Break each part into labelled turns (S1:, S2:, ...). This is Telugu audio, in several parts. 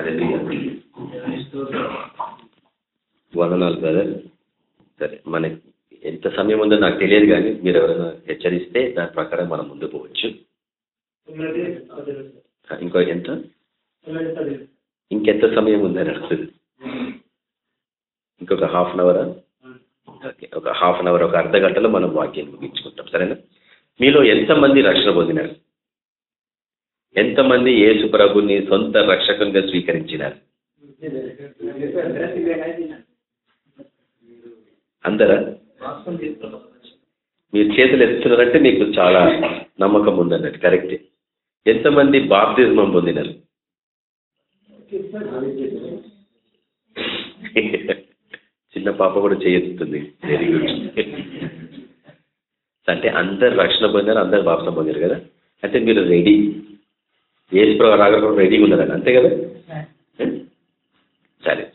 S1: అదే వందనాలు బ్రదర్ సరే మనకి ఎంత సమయం ఉందో నాకు తెలియదు కానీ మీరు ఎవరైనా హెచ్చరిస్తే దాని ప్రకారం మనం ముందు పోవచ్చు. ఇంకో ఎంత? ఇంకెంత సమయం ఉందని అడుగుతుంది. ఇంకొక హాఫ్ అన్ అవరా ఓకే ఒక హాఫ్ అన్ అవర్ ఒక అర్ధ గంటలో మనం వాక్యం ముగించుకుంటాం. సరేనా? మీలో ఎంతమంది రక్షణ పొందినారు? ఎంతమంది యేసు ప్రభుని సొంత రక్షకునిగా స్వీకరించినారు? అందరా? మీరు చేతులు ఎత్తున్నారంటే మీకు చాలా నమ్మకం ఉందన్నట్టు కరెక్ట్. ఎంతమంది బాప్తిజమం పొందినారు? చిన్న పాప కూడా చేయెత్తుతుంది వెరీ గుడ్ అంటే అందరు రక్షణ పొందారు అందరు బాప్సం పొందారు కదా? అంటే మీరు రెడీ ఏసు రాగడం రెడీగా ఉన్నారని అంతే కదా? సరే.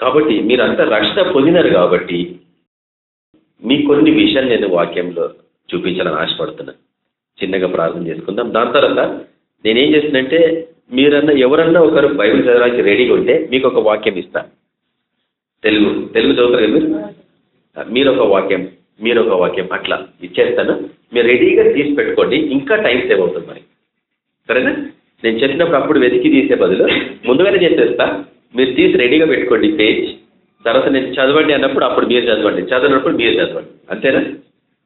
S1: కాబట్టి మీరు అంతా రక్షణ పొందినారు కాబట్టి మీ కొన్ని విషయాలు నేను వాక్యంలో చూపించాలని ఆశపడుతున్నాను చిన్నగా ప్రార్థన చేసుకుందాం. దాని తర్వాత నేనేం చేస్తున్నంటే మీరన్నా ఎవరన్నా ఒకరు బైబిల్ చదవడానికి రెడీగా ఉంటే మీకు ఒక వాక్యం ఇస్తా. తెలుగు తెలుగు చదువుతారు కదా మీరు? మీరు ఒక వాక్యం మీరు ఒక వాక్యం అట్లా ఇచ్చేస్తాను. మీరు రెడీగా తీసి పెట్టుకోండి. ఇంకా టైం సేవ్ అవుతుంది మరి. సరేనా? నేను చెప్పినప్పుడు అప్పుడు వెతికి తీసే బదులు ముందుగానే చేసేస్తా మీరు తీసి రెడీగా పెట్టుకోండి పేజ్ తర్వాత నేను చదవండి అన్నప్పుడు అప్పుడు మీరు చదవండి. చదవనప్పుడు మీరు చదవండి. అంతేనా?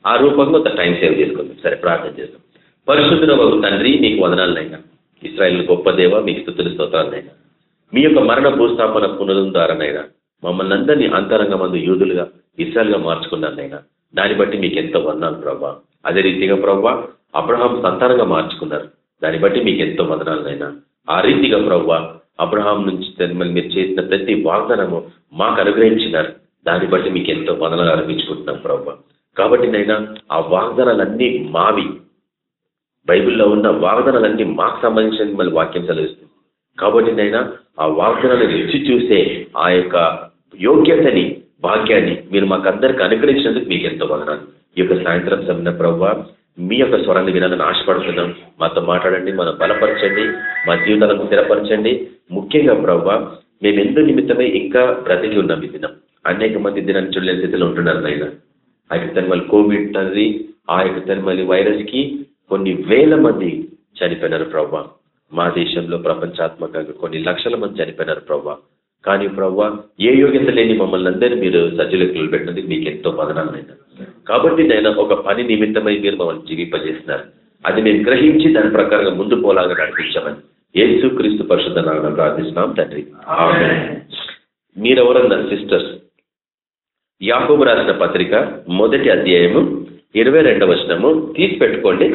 S1: ఆ రూపంగా కొంత టైం సేవ్ చేసుకుందాం. సరే ప్రార్థన చేద్దాం. పరిశుద్ధుల ఒక తండ్రి మీకు వదనాలనైనా ఇస్రాయల్ గొప్ప దేవ మీకు స్థుతుల స్తోత్రాలనైనా మీ యొక్క మరణ భూస్థాపన పునరుం ద్వారానైనా మమ్మల్ని అందరినీ అంతరంగ మందు యూదులుగా ఇస్రాయల్గా మార్చుకున్నారనైనా దాన్ని బట్టి మీకు ఎంతో వందాలు ప్రభా. అదే రీతిగా ప్రభా అబ్రహాం సంతానంగా మార్చుకున్నారు. దాన్ని బట్టి మీకు ఎంతో వదనాలనైనా ఆ రీతిగా ప్రవ్వ అబ్రహాం నుంచి మళ్ళీ మీరు చేసిన ప్రతి వాగ్దానము మాకు అనుగ్రహించినారు. దాన్ని బట్టి మీకు ఎంతో వదనాలు అర్పించుకుంటున్నాం ప్రవ్వ. కాబట్టి నైనా ఆ వాగ్దానాలన్నీ మావి. బైబిల్లో ఉన్న వాగ్దానాలన్నీ మాకు సంబంధించిన మళ్ళీ వాక్యం చదివిస్తుంది కాబట్టి నైనా ఆ వాగ్దానాన్ని రుచి చూసే ఆ యొక్క యోగ్యతని భాగ్యాన్ని మీరు మాకందరికి అనుగ్రహించినందుకు మీకు ఎంతో వదనాలు. ఈ యొక్క సాయంత్రం సమయ ప్రవ్వ మీ యొక్క స్వరాన్ని వినాలని ఆశపడుతున్నాం మాతో మాట్లాడండి మనం బలపరచండి మా జీవితాలను స్థిరపరచండి. ముఖ్యంగా ప్రవ్వ మేము ఎందు నిమిత్తమై ఇంకా బ్రతికి ఉన్నాం ఈ దినం. అనేక మంది దినాన్ని చూడలేని స్థితిలో ఉంటున్నారు నాయన. ఆ యొక్క తనమల్లి కోవిడ్ తండ్రి ఆ యొక్క తనమల్లి వైరస్కి కొన్ని వేల మంది చనిపోయినారు ప్రవ్వ. మా దేశంలో ప్రపంచాత్మకంగా కొన్ని లక్షల మంది చనిపోయినారు ప్రవ్వ. కానీ ప్రవ్వ ఏ యోగ్యత లేని మమ్మల్ని అందరినీ మీరు సజ్జలకులు పెట్టినందుకు మీకు ఎంతో పదనాలైనా కాబట్టి నేను ఒక పని నిమిత్తమై మీరు మమ్మల్ని జీవింపజేస్తున్నారు. అది మేము గ్రహించి దాని ప్రకారంగా ముందు పోలాగా నడిపించామని యేసు క్రీస్తు పరిశుద్ధ నామం ప్రార్థిస్తున్నాం తండ్రి. మీరెవరన్నా సిస్టర్స్ యాకోబు రాసిన పత్రిక మొదటి అధ్యాయము ఇరవై రెండవ వచనము తీసి పెట్టుకోండి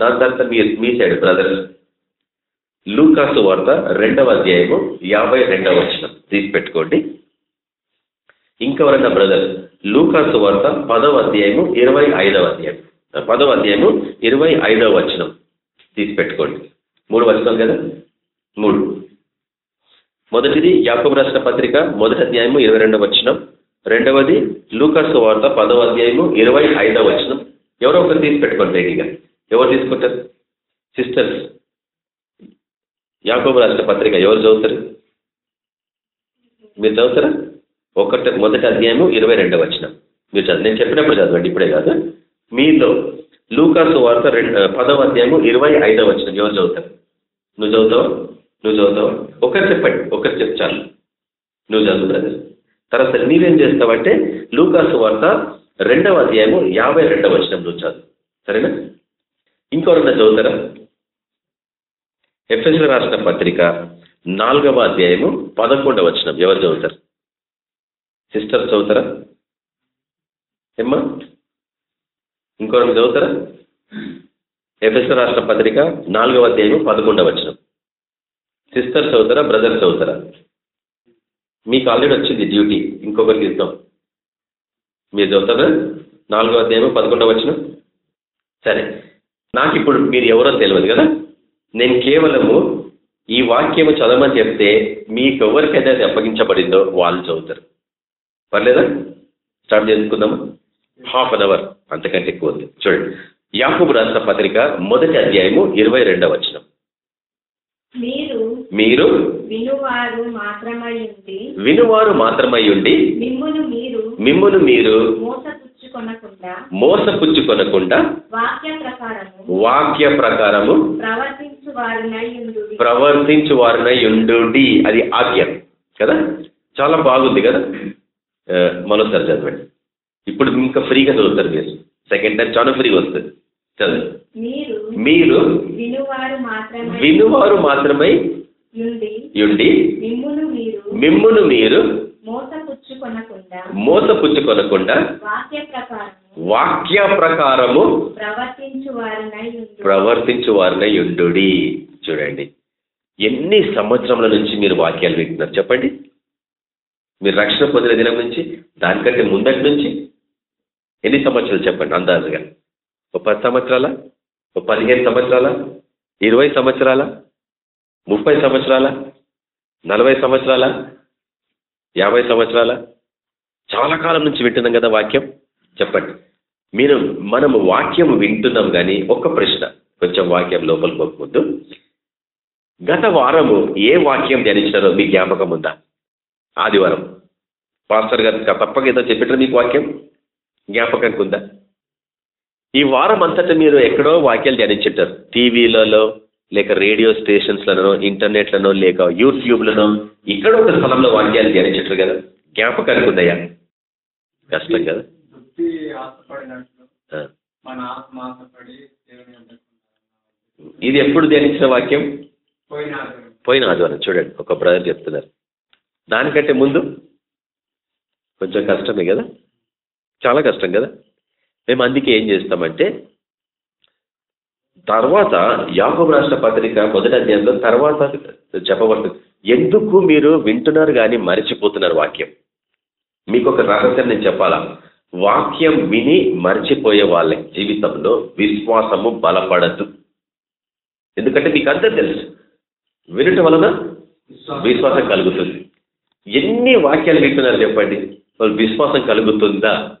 S1: దాని తర్వాత మీ మీ సైడ్ బ్రదర్స్ లూకాసు వార్త రెండవ అధ్యాయము యాభై రెండవ వచనం. తీసి పెట్టుకోండి. ఇంకెవరన్నా బ్రదర్ లూకాసు వార్త పదవ అధ్యాయము ఇరవై ఐదవ అధ్యాయం. పదవ అధ్యాయము ఇరవై ఐదవ వచనం. తీసి పెట్టుకోండి. మూడు వచనాలు కదా? మూడు. మొదటిది యాకబు రాష్ట్ర పత్రిక మొదటి అధ్యాయము ఇరవై రెండవ వచనం. రెండవది లూకాసు వార్త పదవ అధ్యాయము ఇరవై ఐదవ వచనం. ఎవరో ఒకరు తీసి పెట్టుకోండి రెడీగా ఎవరు తీసుకుంటారు? సిస్టర్స్. యాకోబు రాసిన పత్రిక ఎవరు చదువుతారు? మీరు చదువుతారా? ఒకటి మొదటి అధ్యాయము ఇరవై రెండవ వచ్చిన మీరు చదువు నేను చెప్పినప్పుడు చదవండి ఇప్పుడే కాదు. మీలో లూకాసు వార్త రెండు పదవ అధ్యాయము ఇరవై ఐదవ వచ్చిన ఎవరు చదువుతారు? నువ్వు చదువుతావా? నువ్వు చదువుతావా? ఒకరు చెప్పండి ఒకరు చెప్పు చాలు. నువ్వు చదువు బ్రదర్. తర్వాత నీవేం చేస్తావంటే లూకాసు వార్త రెండవ అధ్యాయము యాభై రెండవ వచ్చిన నువ్వు చదువు. సరేనా? ఇంకొకరన్నా చదువుతారా? ఎఫ్ఎస్ల రాష్ట్ర పత్రిక నాలుగవ అధ్యాయము పదకొండవ వచనం. ఎవరు చదువుతారు? సిస్టర్ చదువుతారా? ఏమ్మా? ఇంకోరు చదువుతారా? ఎఫ్ఎస్ల రాష్ట్ర పత్రిక నాలుగవ అధ్యాయము పదకొండవ వచనం. సిస్టర్ చదువుతారా? బ్రదర్ చదువుతారా? మీకు ఆల్రెడీ వచ్చింది డ్యూటీ. ఇంకొకరికి ఇద్దాం మీరు చదువుతారా? నాలుగో అధ్యాయము పదకొండవ వచ్చిన సరే. నాకు ఇప్పుడు మీరు ఎవరో తెలియదు కదా? నేను కేవలము ఈ వాక్యము చదవమని చెప్తే మీకు ఎవరికైతే అది అప్పగించబడిందో వాళ్ళు చదువుతారు. పర్లేదా? స్టార్ట్ చేసుకుందామా? హాఫ్ అన్ అవర్ అంతకంటే ఎక్కువ ఉంది. చూడండి. యాకూబు రాష్ట్ర పత్రిక మొదటి అధ్యాయము ఇరవై రెండవ వచనం.
S2: మీరు వినువారు మాత్రమై ఉండి
S1: వినువారు మాత్రమై ఉండి
S2: మిమ్మును మీరు మోసపుచ్చుకొనకుండా
S1: మోసపుచ్చుకొనకుండా
S2: వాక్య ప్రకారము
S1: వాక్య ప్రకారము
S2: ప్రవర్తించు వారునై ఉండు
S1: అది ఆజ్ఞ కదా? చాలా బాగుంది కదా? మరోసారి చదవండి. ఇప్పుడు ఇంకా ఫ్రీగా చదువుతారు మీరు. సెకండ్ టైం చాలా ఫ్రీగా వస్తుంది. చదవండి.
S2: మీరు
S1: మీరు
S2: వినువారు మాత్రమై మిమ్మును మీరు మోసపుచ్చుకొనకుండా వాక్య ప్రకారము ప్రవర్తించు వారినై ఉండు.
S1: చూడండి. ఎన్ని సంవత్సరముల నుంచి మీరు వాక్యాలు వింటున్నారు చెప్పండి. మీరు రక్షణ పొందిన దినం నుంచి దానికంటే ముందటి నుంచి ఎన్ని సంవత్సరాలు చెప్పండి అందాజుగా? ఒక పది సంవత్సరాల? ఒక పదిహేను సంవత్సరాల? ఇరవై సంవత్సరాల? ముప్పై సంవత్సరాల? నలభై సంవత్సరాల? యాభై సంవత్సరాల? చాలా కాలం నుంచి వింటున్నాం కదా వాక్యం. చెప్పండి. మీరు మనము వాక్యం వింటున్నాం కానీ ఒక్క ప్రశ్న. కొంచెం వాక్యం లోపలికి పోకముందు. గత వారము ఏ వాక్యం ధ్యానించారో మీ జ్ఞాపకం ఉందా? ఆదివారం. పాస్టర్ గారు తప్పక ఏదో చెప్పిటారు మీకు వాక్యం? జ్ఞాపకానికి ఉందా? ఈ వారం అంతటా మీరు ఎక్కడో వాక్యాలు ధ్యానించుంటారు. టీవీలలో లేక రేడియో స్టేషన్స్లలో ఇంటర్నెట్లను లేక యూట్యూబ్లను ఇక్కడ ఒక స్థలంలో వాక్యాలు ధ్యానించుంటారు కదా. జ్ఞాపకానికి ఉందయ్యా కష్టం కదా. ఇది ఎప్పుడు ధ్యానించిన వాక్యం.
S3: పోయిన ఆదివారం.
S1: చూడండి ఒక బ్రదర్ చెప్తున్నారు. దానికంటే ముందు కొంచెం కష్టమే కదా. చాలా కష్టం కదా. మేము అందుకే ఏం చేస్తామంటే తర్వాత యాకోబు రాష్ట్ర పత్రిక మొదటి అధ్యాయంలో తర్వాత చెప్పబడుతుంది. ఎందుకు మీరు వింటున్నారు కానీ మరిచిపోతున్నారు వాక్యం? మీకు ఒక రహస్యం నేను చెప్పాలా? వాక్యం విని మర్చిపోయే వాళ్ళ జీవితంలో విశ్వాసము బలపడదు. ఎందుకంటే మీకు అంతా తెలుసు. వినటం వలన విశ్వాసం కలుగుతుంది. ఎన్ని వాక్యాలు వింటున్నారు చెప్పండి? వాళ్ళు విశ్వాసం కలుగుతుందా?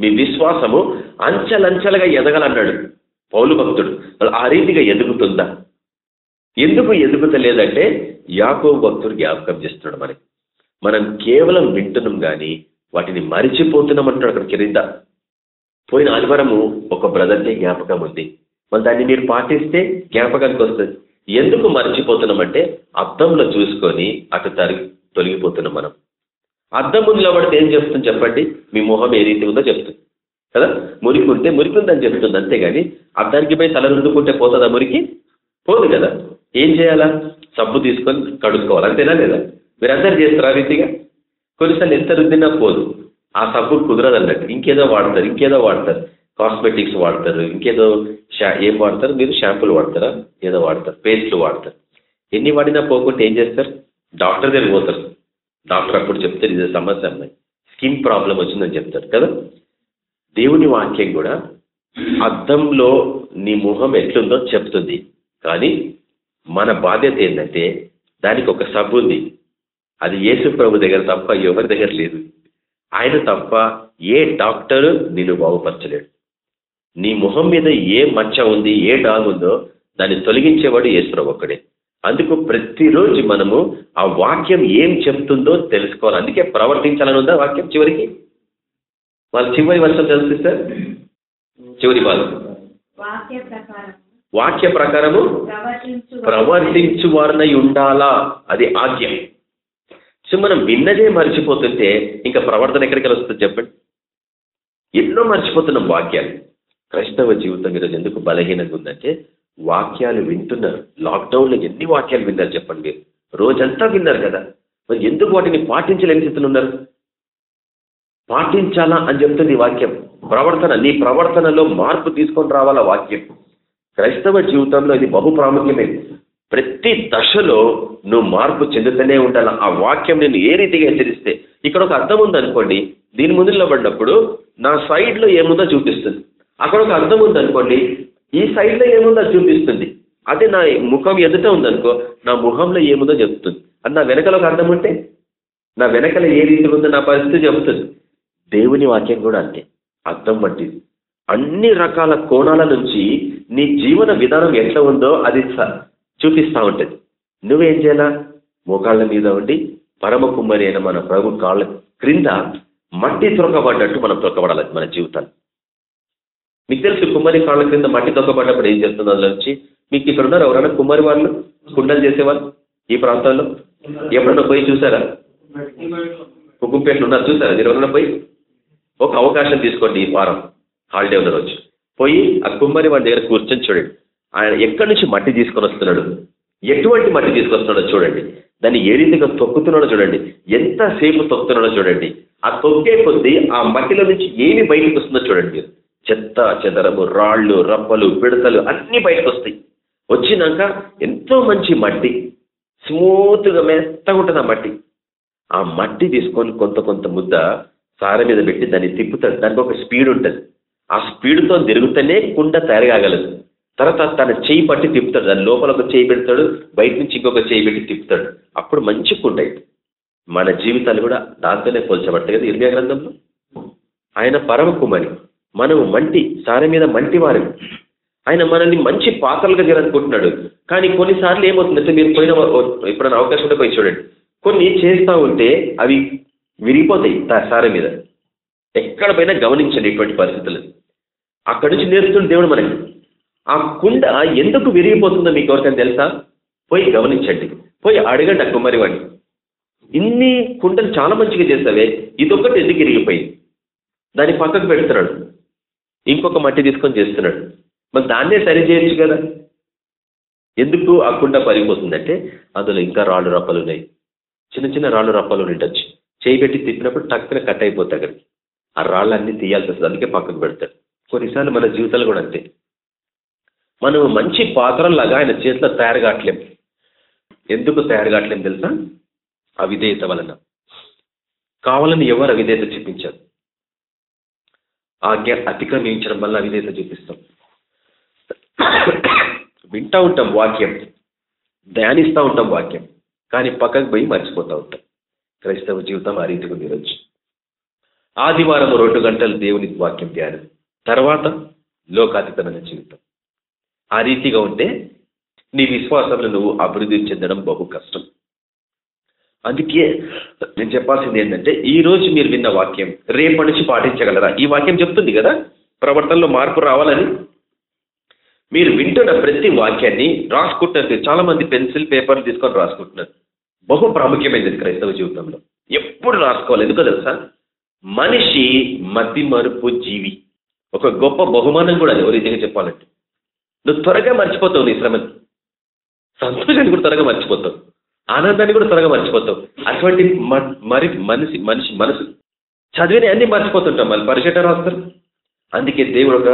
S1: మీ విశ్వాసము అంచెలంచెలుగా ఎదగలన్నాడు. పౌలు భక్తుడు. ఆ రీతిగా ఎదుగుతుందా ఎందుకు ఎదుగుతలేదంటే యాకో భక్తుడు జ్ఞాపకం చేస్తున్నాడు మనకి. మనం కేవలం వింటున్నాం కానీ వాటిని మరిచిపోతున్నాం అంటాడు అక్కడ కింద. పోయిన ఆదివారము ఒక బ్రదర్ని జ్ఞాపకం ఉంది. మరి దాన్ని మీరు పాటిస్తే జ్ఞాపకానికి వస్తుంది. ఎందుకు మర్చిపోతున్నామంటే అద్దంలో చూసుకొని అటు తరిగి తొలగిపోతున్నాం మనం. అద్దం ముందు నిలబడితే ఏం చెప్తుంది చెప్పండి? మీ మొహం ఏ రీతి ఉందో చెప్తుంది. కదా? మురికి ఉంటే మురికి ఉందని చెప్తుంది అంతేగాని అద్దానికి పోయి తల రుద్దుకుంటే పోతుందా మురికి? పోదు కదా. ఏం చేయాలా? సబ్బు తీసుకొని కడుక్కోవాలి అంతేనా లేదా? మీరందరూ చేస్తారు ఆ రీతిగా? కొన్నిసార్లు ఎంత రుద్దినా పోదు. ఆ సబ్బు కుదరదు అన్నట్టు. ఇంకేదో వాడతారు ఇంకేదో వాడతారు. కాస్మెటిక్స్ వాడతారు ఇంకేదో షా ఏం వాడతారు? మీరు షాంపూలు వాడతారా? ఏదో వాడతారు పేస్ట్లు వాడతారు. ఎన్ని వాడినా పోకుంటే ఏం చేస్తారు? డాక్టర్ దగ్గర పోతారు. డాక్టర్ అప్పుడు చెప్తారు ఇది సమస్య అమ్మాయి. స్కిన్ ప్రాబ్లం వచ్చిందని చెప్తారు. కదా? దేవుని వాక్యం కూడా అద్దంలో నీ ముఖం ఎట్లుందో చెప్తుంది. కానీ మన బాధ్యత ఏంటంటే దానికి ఒక సబ్బు ఉంది. అది యేసు ప్రభు దగ్గర తప్ప ఎవరి దగ్గర లేదు. ఆయన తప్ప ఏ డాక్టరు నిన్ను బాగుపరచలేడు. నీ ముఖం మీద ఏ మచ్చ ఉంది ఏ డాగ్ ఉందో దాన్ని తొలగించేవాడు యేసుప్రభు ఒక్కడే. అందుకు ప్రతిరోజు మనము ఆ వాక్యం ఏం చెప్తుందో తెలుసుకోవాలి. అందుకే ప్రవర్తించాలని ఉందా వాక్యం చివరికి? వాళ్ళు చివరి వర్షం చదివిస్తారు చివరి భాగం
S2: వాక్య ప్రకారం
S1: వాక్య ప్రకారము
S2: ప్రవర్తించు
S1: ప్రవర్తించు వారినై ఉండాలా? అది ఆజ్ఞ. సో మనం విన్నదే మర్చిపోతుంటే ఇంకా ప్రవర్తన ఎక్కడికి వస్తుంది చెప్పండి? ఎన్నో మర్చిపోతున్నాం వాక్యాలు. క్రైస్తవ జీవితం ఈరోజు ఎందుకు బలహీనంగా ఉందంటే వాక్యాలు వింటున్నారు. లాక్డౌన్లో ఎన్ని వాక్యాలు విన్నారు చెప్పండి మీరు? రోజంతా విన్నారు కదా. మరి ఎందుకు వాటిని పాటించలేని స్థితిలో ఉన్నారు? పాటించాలా అని చెప్తుంది ఈ వాక్యం. ప్రవర్తన నీ ప్రవర్తనలో మార్పు తీసుకొని రావాలా వాక్యం. క్రైస్తవ జీవితంలో ఇది బహు ప్రాముఖ్యమైనది ప్రతి దశలో నువ్వు మార్పు చెందుతూనే ఉండాలి. ఆ వాక్యం నేను ఏ రీతిగా హెచ్చరిస్తే. ఇక్కడ ఒక అర్థం ఉందనుకోండి. దీని ముందు నిలబడినప్పుడు నా సైడ్లో ఏముందో చూపిస్తుంది. అక్కడ ఒక అర్థం ఉందనుకోండి. ఈ సైడ్లో ఏముందో చూపిస్తుంది. అదే నా ముఖం ఎదుట ఉందనుకో నా ముఖంలో ఏముందో చెప్తుంది. అది నా వెనకలో ఒక అర్థం ఉంటే? నా వెనకలో ఏ రీతి ఉందో నా పరిస్థితి చెబుతుంది దేవుని వాక్యం కూడా అంతే. అర్థం వంటిది అన్ని రకాల కోణాల నుంచి నీ జీవన విధానం ఎట్లా ఉందో అది చూపిస్తూ ఉంటుంది. నువ్వేం చేయాలా? మోకాళ్ళ మీద ఉండి పరమ కుమ్మరి అయిన మన ప్రభు కాళ్ళ క్రింద మట్టి తొక్కబడ్డట్టు మనం తొక్కబడాలి మన జీవితాన్ని. మీకు తెలుసు కుమ్మరి కాళ్ళ క్రింద మట్టి తొక్కబడ్డప్పుడు ఏం చేస్తుంది అందులో నుంచి? మీకు ఇక్కడ ఉన్నారు ఎవరైనా కుమ్మరి వాళ్ళు? కుండలు చేసేవాళ్ళు? ఈ ప్రాంతాల్లో ఎప్పుడన్నా పోయి చూసారా? కుకుంపేటలు ఉన్నారు చూసారా? మీరు ఎవరైనా పోయి? ఒక అవకాశం తీసుకోండి ఈ వారం. హాలిడే ఉన్న రోజు. పోయి ఆ కుమ్మరి వాడి దగ్గర కూర్చొని చూడండి. ఆయన ఎక్కడి నుంచి మట్టి తీసుకొని వస్తున్నాడు? ఎటువంటి మట్టి తీసుకొస్తున్నాడో చూడండి. దాన్ని ఏ రీతిగా తొక్కుతున్నాడో చూడండి. ఎంతసేపు తొక్కుతున్నాడో చూడండి. ఆ తొక్కే కొద్దీ ఆ మట్టిలో నుంచి ఏమి బయటకు వస్తుందో చూడండి మీరు. చెత్త చెదరము రాళ్ళు రప్పలు పిడతలు అన్నీ బయటకు వస్తాయి. వచ్చినాక ఎంతో మంచి మట్టి. స్మూత్గా మెత్తగా ఉంటుంది ఆ మట్టి. ఆ మట్టి తీసుకొని కొంత కొంత ముద్ద సార మీద పెట్టి దాన్ని తిప్పుతాడు. దానికి ఒక స్పీడ్ ఉంటుంది. ఆ స్పీడ్తో తిరుగుతూనే కుండ తయారు కాగలదు తర్వాత తన చేయి పట్టి తిప్పుతాడు. దాని లోపల ఒక చేయి పెడతాడు. బయట నుంచి ఇంకొక చేయి పెట్టి తిప్పుతాడు. అప్పుడు మంచి కుండ మన జీవితాలు కూడా దాంతోనే పోల్చబడతాయి కదా ఇర్మియా గ్రంథంలో? ఆయన పరమ కుమారి. మనము మంటి సార మీద మంటి వారు ఆయన మనల్ని మంచి పాత్రలుగా చేయాలనుకుంటున్నాడు కానీ కొన్నిసార్లు ఏమవుతుందంటే మీరు పోయిన ఎప్పుడైనా అవకాశం ఉంటే పోయి చూడండి. కొన్ని చేస్తూ ఉంటే అవి విరిగిపోతాయి తా- సార మీద. ఎక్కడ పోయినా గమనించండి ఇటువంటి పరిస్థితులు. అక్కడి నుంచి నేర్చుకుని దేవుడు మనకి. ఆ కుండ ఎందుకు విరిగిపోతుందో మీకు ఎవరికైనా తెలుసా? పోయి గమనించండి. పోయి అడగండి ఆ కుమ్మరి వాడిని. ఇన్ని కుండలు చాలా మంచిగా చేస్తావే ఇదొక్కటి ఎందుకు ఇరిగిపోయింది దాన్ని పక్కకు పెడుతున్నాడు. ఇంకొక మట్టి తీసుకొని చేస్తున్నాడు. మరి దాన్నే సరి చేయొచ్చు కదా? ఎందుకు ఆ కుండ పగిలిపోతుందంటే అందులో ఇంకా రాళ్ళు రప్పలు ఉన్నాయి. చిన్న చిన్న రాళ్ళు రప్పలు ఉండొచ్చు చేయి పెట్టి తిప్పినప్పుడు టక్కున కట్ అయిపోతాయి అక్కడికి ఆ రాళ్ళన్నీ తీయాల్సి వస్తుంది. అందుకే పక్కకు పెడతాడు. కొన్నిసార్లు మన జీవితాలు కూడా అంతే. మనం మంచి పాత్రలాగా ఆయన చేతిలో తయారు కావట్లేం. ఎందుకు తయారు కావట్లేం తెలుసా? అవిధేయత వలన. కావాలని ఎవరు అవిధేయత చూపించారు? ఆజ్ఞ అతిక్రమించడం వల్ల అవిధేయత చూపిస్తాం. వింటూ ఉంటాం వాక్యం. ధ్యానిస్తూ ఉంటాం వాక్యం. కానీ పక్కకు పోయి మర్చిపోతూ ఉంటాం. క్రైస్తవ జీవితం ఆ రీతిగా ఉంది ఈరోజు ఆదివారం రెండు గంటలు దేవుని వాక్యం ధ్యానం తర్వాత లోకాతీతమైన జీవితం. ఆ రీతిగా ఉంటే నీ విశ్వాసంలో నువ్వు అభివృద్ధి చెందడం బహు కష్టం. అందుకే నేను చెప్పాల్సింది ఏంటంటే ఈ రోజు మీరు విన్న వాక్యం రేపటి నుంచి పాటించగలరా? ఈ వాక్యం చెప్తుంది కదా ప్రవర్తనలో మార్పు రావాలని. మీరు వింటున్న ప్రతి వాక్యాన్ని రాసుకుంటున్నారు. చాలా మంది పెన్సిల్ పేపర్లు తీసుకొని రాసుకుంటున్నారు. బహు ప్రాముఖ్యమైనది క్రైస్తవ జీవితంలో. ఎప్పుడు రాసుకోవాలి? ఎందుకో తెలుసా? మనిషి మతి మరుపు జీవి. ఒక గొప్ప బహుమానం కూడా అది. రీతిగా చెప్పాలంటే. నువ్వు త్వరగా మర్చిపోతావు నీ శ్రమని. సంతోషాన్ని కూడా త్వరగా మర్చిపోతావు. ఆనందాన్ని కూడా త్వరగా మర్చిపోతావు. అటువంటి మ- మరి మనిషి మనిషి మనసు చదివిన అన్ని మర్చిపోతుంటాం. మళ్ళీ పరిచయం రాస్తారు. అందుకే దేవుడు ఒక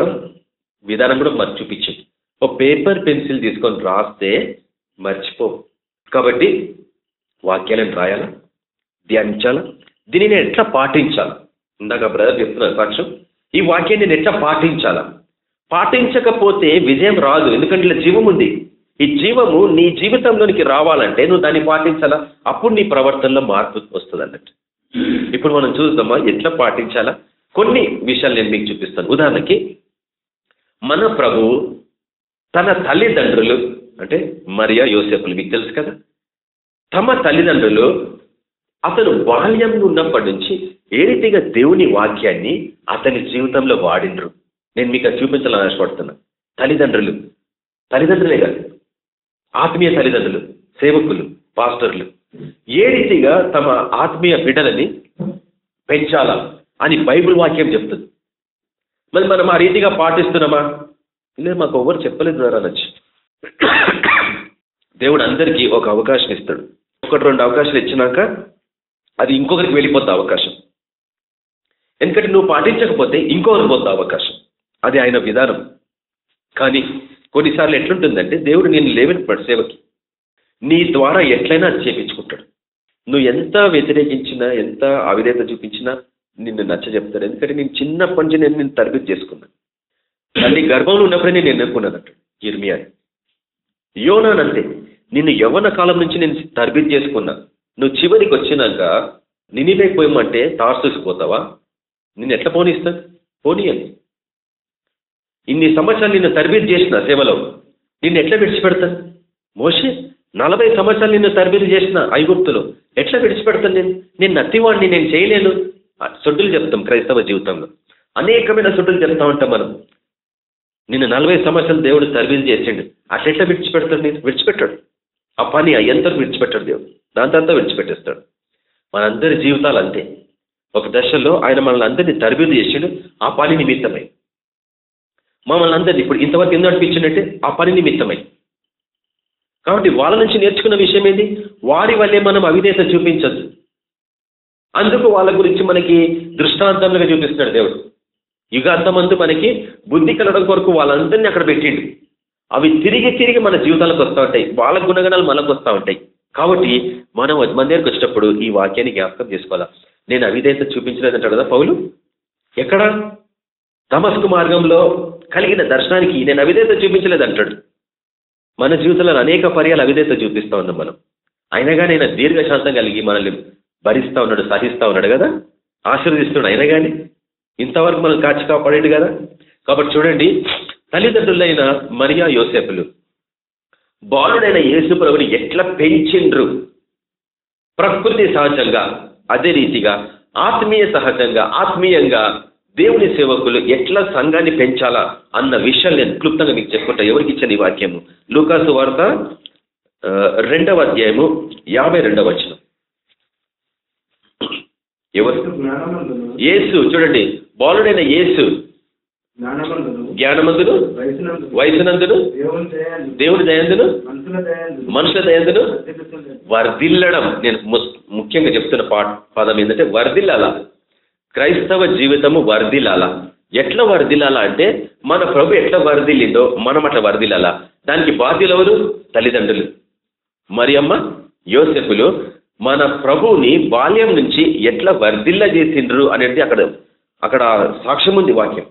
S1: విధానం కూడా మరి చూపించింది ఒక పేపర్ పెన్సిల్ తీసుకొని రాస్తే మర్చిపో కాబట్టి వాక్యాలను రాయాలా? ధ్యానించాలా? దీన్ని నేను ఎట్లా పాటించాలి? ఇందాక బ్రదర్ చెప్తున్నారు సాక్ష్యం. ఈ వాక్యాన్ని నేను ఎట్లా పాటించాలా? పాటించకపోతే విజయం రాదు. ఎందుకంటే ఇలా జీవం ఉంది. ఈ జీవము నీ జీవితంలోనికి రావాలంటే నువ్వు దాన్ని పాటించాలా? అప్పుడు నీ ప్రవర్తనలో మార్పు వస్తుంది అన్నట్టు. ఇప్పుడు మనం చూద్దామా? ఎట్లా పాటించాలా? కొన్ని విషయాలు నేను మీకు చూపిస్తాను. ఉదాహరణకి మన ప్రభు తన తల్లిదండ్రులు అంటే మరియా యోసేపులు మీకు తెలుసు కదా? తమ తల్లిదండ్రులు అతను బాల్యంలో ఉన్నప్పటి నుంచి ఏ రీతిగా దేవుని వాక్యాన్ని అతని జీవితంలో వాడిండ్రు నేను మీకు అది చూపించాలని ఆశపడుతున్నా. తల్లిదండ్రులు. తల్లిదండ్రులే కాదు. ఆత్మీయ తల్లిదండ్రులు సేవకులు పాస్టర్లు. ఏ రీతిగా తమ ఆత్మీయ బిడ్డలని పెంచాలా అని బైబిల్ వాక్యం చెప్తుంది. మరి మనం ఆ రీతిగా పాటిస్తున్నామా? లేదు మాకు ఎవరు చెప్పలేదు ద్వారా అనొచ్చు దేవుడు అందరికీ ఒక అవకాశం ఇస్తాడు. ఒకటి రెండు అవకాశాలు ఇచ్చినాక అది ఇంకొకరికి వెళ్ళిపోద్ది అవకాశం. ఎందుకంటే నువ్వు పాటించకపోతే ఇంకొకరికి పోద్ది అవకాశం. అది ఆయన విధానం. కానీ కొన్నిసార్లు ఎట్లుంటుందంటే దేవుడు నేను లేవని సేవకి. నీ ద్వారా ఎట్లయినా అది చేపించుకుంటాడు. నువ్వు ఎంత వ్యతిరేకించినా ఎంత అవిధేత చూపించినా నిన్ను నచ్చ చెప్తాడు ఎందుకంటే నేను చిన్నప్పటి నుంచి నేను నేను తరబితి చేసుకున్నాను తల్లి గర్భంలో ఉన్నప్పుడే నేను ఎన్నుకున్నాను అంటాడు. ఇర్మియా యోనానంతే నిన్ను యవ్వన కాలం నుంచి నేను తరబితి చేసుకున్నా. నువ్వు చివరికి వచ్చినాక నినివే పోయమంటే తార్సూసిపోతావా నిన్ను ఎట్లా పోనిస్తాను? పోనీయండి ఇన్ని సంవత్సరాలు నిన్ను తరబితి చేసిన సేవలో నిన్ను ఎట్లా విడిచిపెడతాను? మోషే నలభై సంవత్సరాలు నిన్ను తరబిది చేసిన ఐగుప్తులు ఎట్లా విడిచిపెడతాను నేను? నేను నత్తివాడిని నేను చేయలేను. సొడ్డులు చెప్తాం క్రైస్తవ జీవితంలో. అనేకమైన సొడ్డులు చెప్తా ఉంటాం మనం. నిన్ను నలభై సంవత్సరాలు దేవుడు సర్వీస్ చేసిండు. అట్లెట్లా విడిచిపెడతాడు నేను విడిచిపెట్టాడు. ఆ పని అయ్యంతా విడిచిపెట్టాడు దేవుడు. దాంతో విడిచిపెట్టేస్తాడు. మనందరి జీవితాలు అంతే. ఒక దశలో ఆయన మనల్ని అందరినీ తరబిది చేసిండు. ఆ పని నిమిత్తమై. మమ్మల్ని అందరినీ ఇప్పుడు ఇంతవరకు ఎందుకు అనిపించిందంటే ఆ పని నిమిత్తమై. కాబట్టి వాళ్ళ నుంచి నేర్చుకున్న విషయం ఏంటి వారి వల్లే మనం అవిధేత చూపించద్దు. అందుకు వాళ్ళ గురించి మనకి దృష్టాంతంగా చూపిస్తున్నాడు దేవుడు. యుగాంతమందు మనకి బుద్ధి కలగడం కొరకు వాళ్ళందరినీ అక్కడ పెట్టిండు. అవి తిరిగి తిరిగి మన జీవితాలకు వస్తూ ఉంటాయి. వాళ్ళ గుణగణాలు మనకు వస్తూ ఉంటాయి. కాబట్టి మనం మన దగ్గరికి వచ్చినప్పుడు ఈ వాక్యాన్ని జ్ఞాపకం చేసుకోవాలా? నేను అవిధేత చూపించలేదంటాడు కదా పౌలు? ఎక్కడ? తమస్కు మార్గంలో కలిగిన దర్శనానికి నేను అవిధేత చూపించలేదంటాడు. మన జీవితంలో అనేక పర్యాలు అవిధేత చూపిస్తా ఉన్నాం మనం. అయినగా నేను దీర్ఘశాంతం కలిగి మనల్ని భరిస్తూ ఉన్నాడు సహిస్తా ఉన్నాడు కదా? ఆశీర్వదిస్తున్నాడు అయినా కానీ ఇంతవరకు మనం కాచి కాపాడేది కదా? కాబట్టి చూడండి తల్లిదండ్రులైన మరియా యోసేపులు. బాలుడైన యేసుప్రభుని ఎట్లా పెంచిండ్రు? ప్రకృతి సహజంగా అదే రీతిగా ఆత్మీయ సహజంగా ఆత్మీయంగా దేవుని సేవకులు ఎట్లా సంఘాన్ని పెంచాలా అన్న విషయాలు నేను క్లుప్తంగా మీకు చెప్పుకుంటా. ఎవరికి ఇచ్చిన ఈ వాక్యము? లూకాసు వార్త రెండవ అధ్యాయము యాభై రెండవ వచనం. ఎవరు? యేసు చూడండి బాలుడైన యేసు.
S4: జ్ఞానమందును వయసునందును దేవుని దయాన్ని
S1: దేవుని దయందును
S4: మనుషుల
S1: దయందును
S4: వర్ధిల్లుచుండెను.
S1: వర్ధిల్లడం నేను ముఖ్యంగా చెప్తున్న పదం ఏంటంటే వర్ధిల్లాల. క్రైస్తవ జీవితము వర్ధిల్లాల. ఎట్లా వర్ధిల్లాల అంటే మన ప్రభు ఎట్లా వర్ధిల్లిందో మనం అట్లా వర్ధిల్లాల. దానికి బాధ్యులు ఎవరు తల్లిదండ్రులు. మరి అమ్మ యోసెఫులు మన ప్రభువుని బాల్యం నుంచి ఎట్లా వర్ధిల్ల చేసిండ్రు అనేది అక్కడ అక్కడ సాక్ష్యం ఉంది వాక్యం.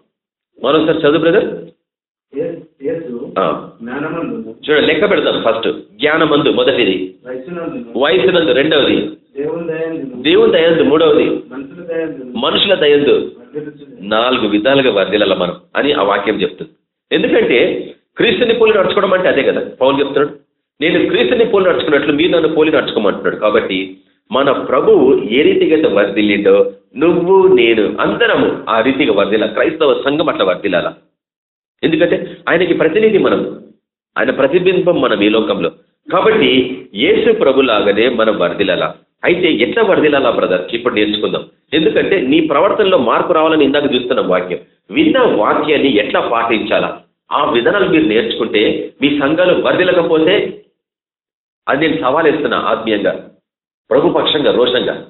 S1: మరోసారి చదువు బ్రదర్. చూడండి లెక్క పెడతాం ఫస్ట్. జ్ఞానమందు మొదటిది.
S4: వయసునందును.
S1: వయసునందు రెండవది.
S4: దేవుని
S1: దయందు మూడవది.
S4: మనుషుల
S1: దయందు. నాలుగు విధాలుగా వర్దిలాల మనం అని ఆ వాక్యం చెప్తుంది. ఎందుకంటే క్రీస్తుని పోలి నడుచుకోవడం అంటే అదే కదా. పౌలు చెప్తున్నాడు నేను క్రీస్తుని పోలి నడుచుకున్నట్లు మీరు నన్ను పోలి నడుచుకోమంటున్నాడు. కాబట్టి మన ప్రభువు ఏ రీతిగా వర్దిల్లిండో నువ్వు నేను అందరము ఆ రీతిగా వర్దిల క్రైస్తవ సంఘం అట్లా వర్దిలాల ఎందుకంటే ఆయనకి ప్రతినిధి మనం. ఆయన ప్రతిబింబం మనం ఈ లోకంలో. కాబట్టి యేసు ప్రభులాగానే మనం వర్దిలాల అయితే ఎట్లా వర్దిలాలా బ్రదర్? ఇప్పుడు నేర్చుకుందాం. ఎందుకంటే నీ ప్రవర్తనలో మార్పు రావాలని ఇందాక చూస్తున్న వాక్యం. విన్న వాక్యాన్ని ఎట్లా పాటించాలా? ఆ విధానాలు మీరు నేర్చుకుంటే మీ సంఘాలు వర్దిలకపోతే అది నేను సవాల్ ఇస్తున్నా ఆత్మీయంగా ప్రభుపక్షంగా రోషంగా.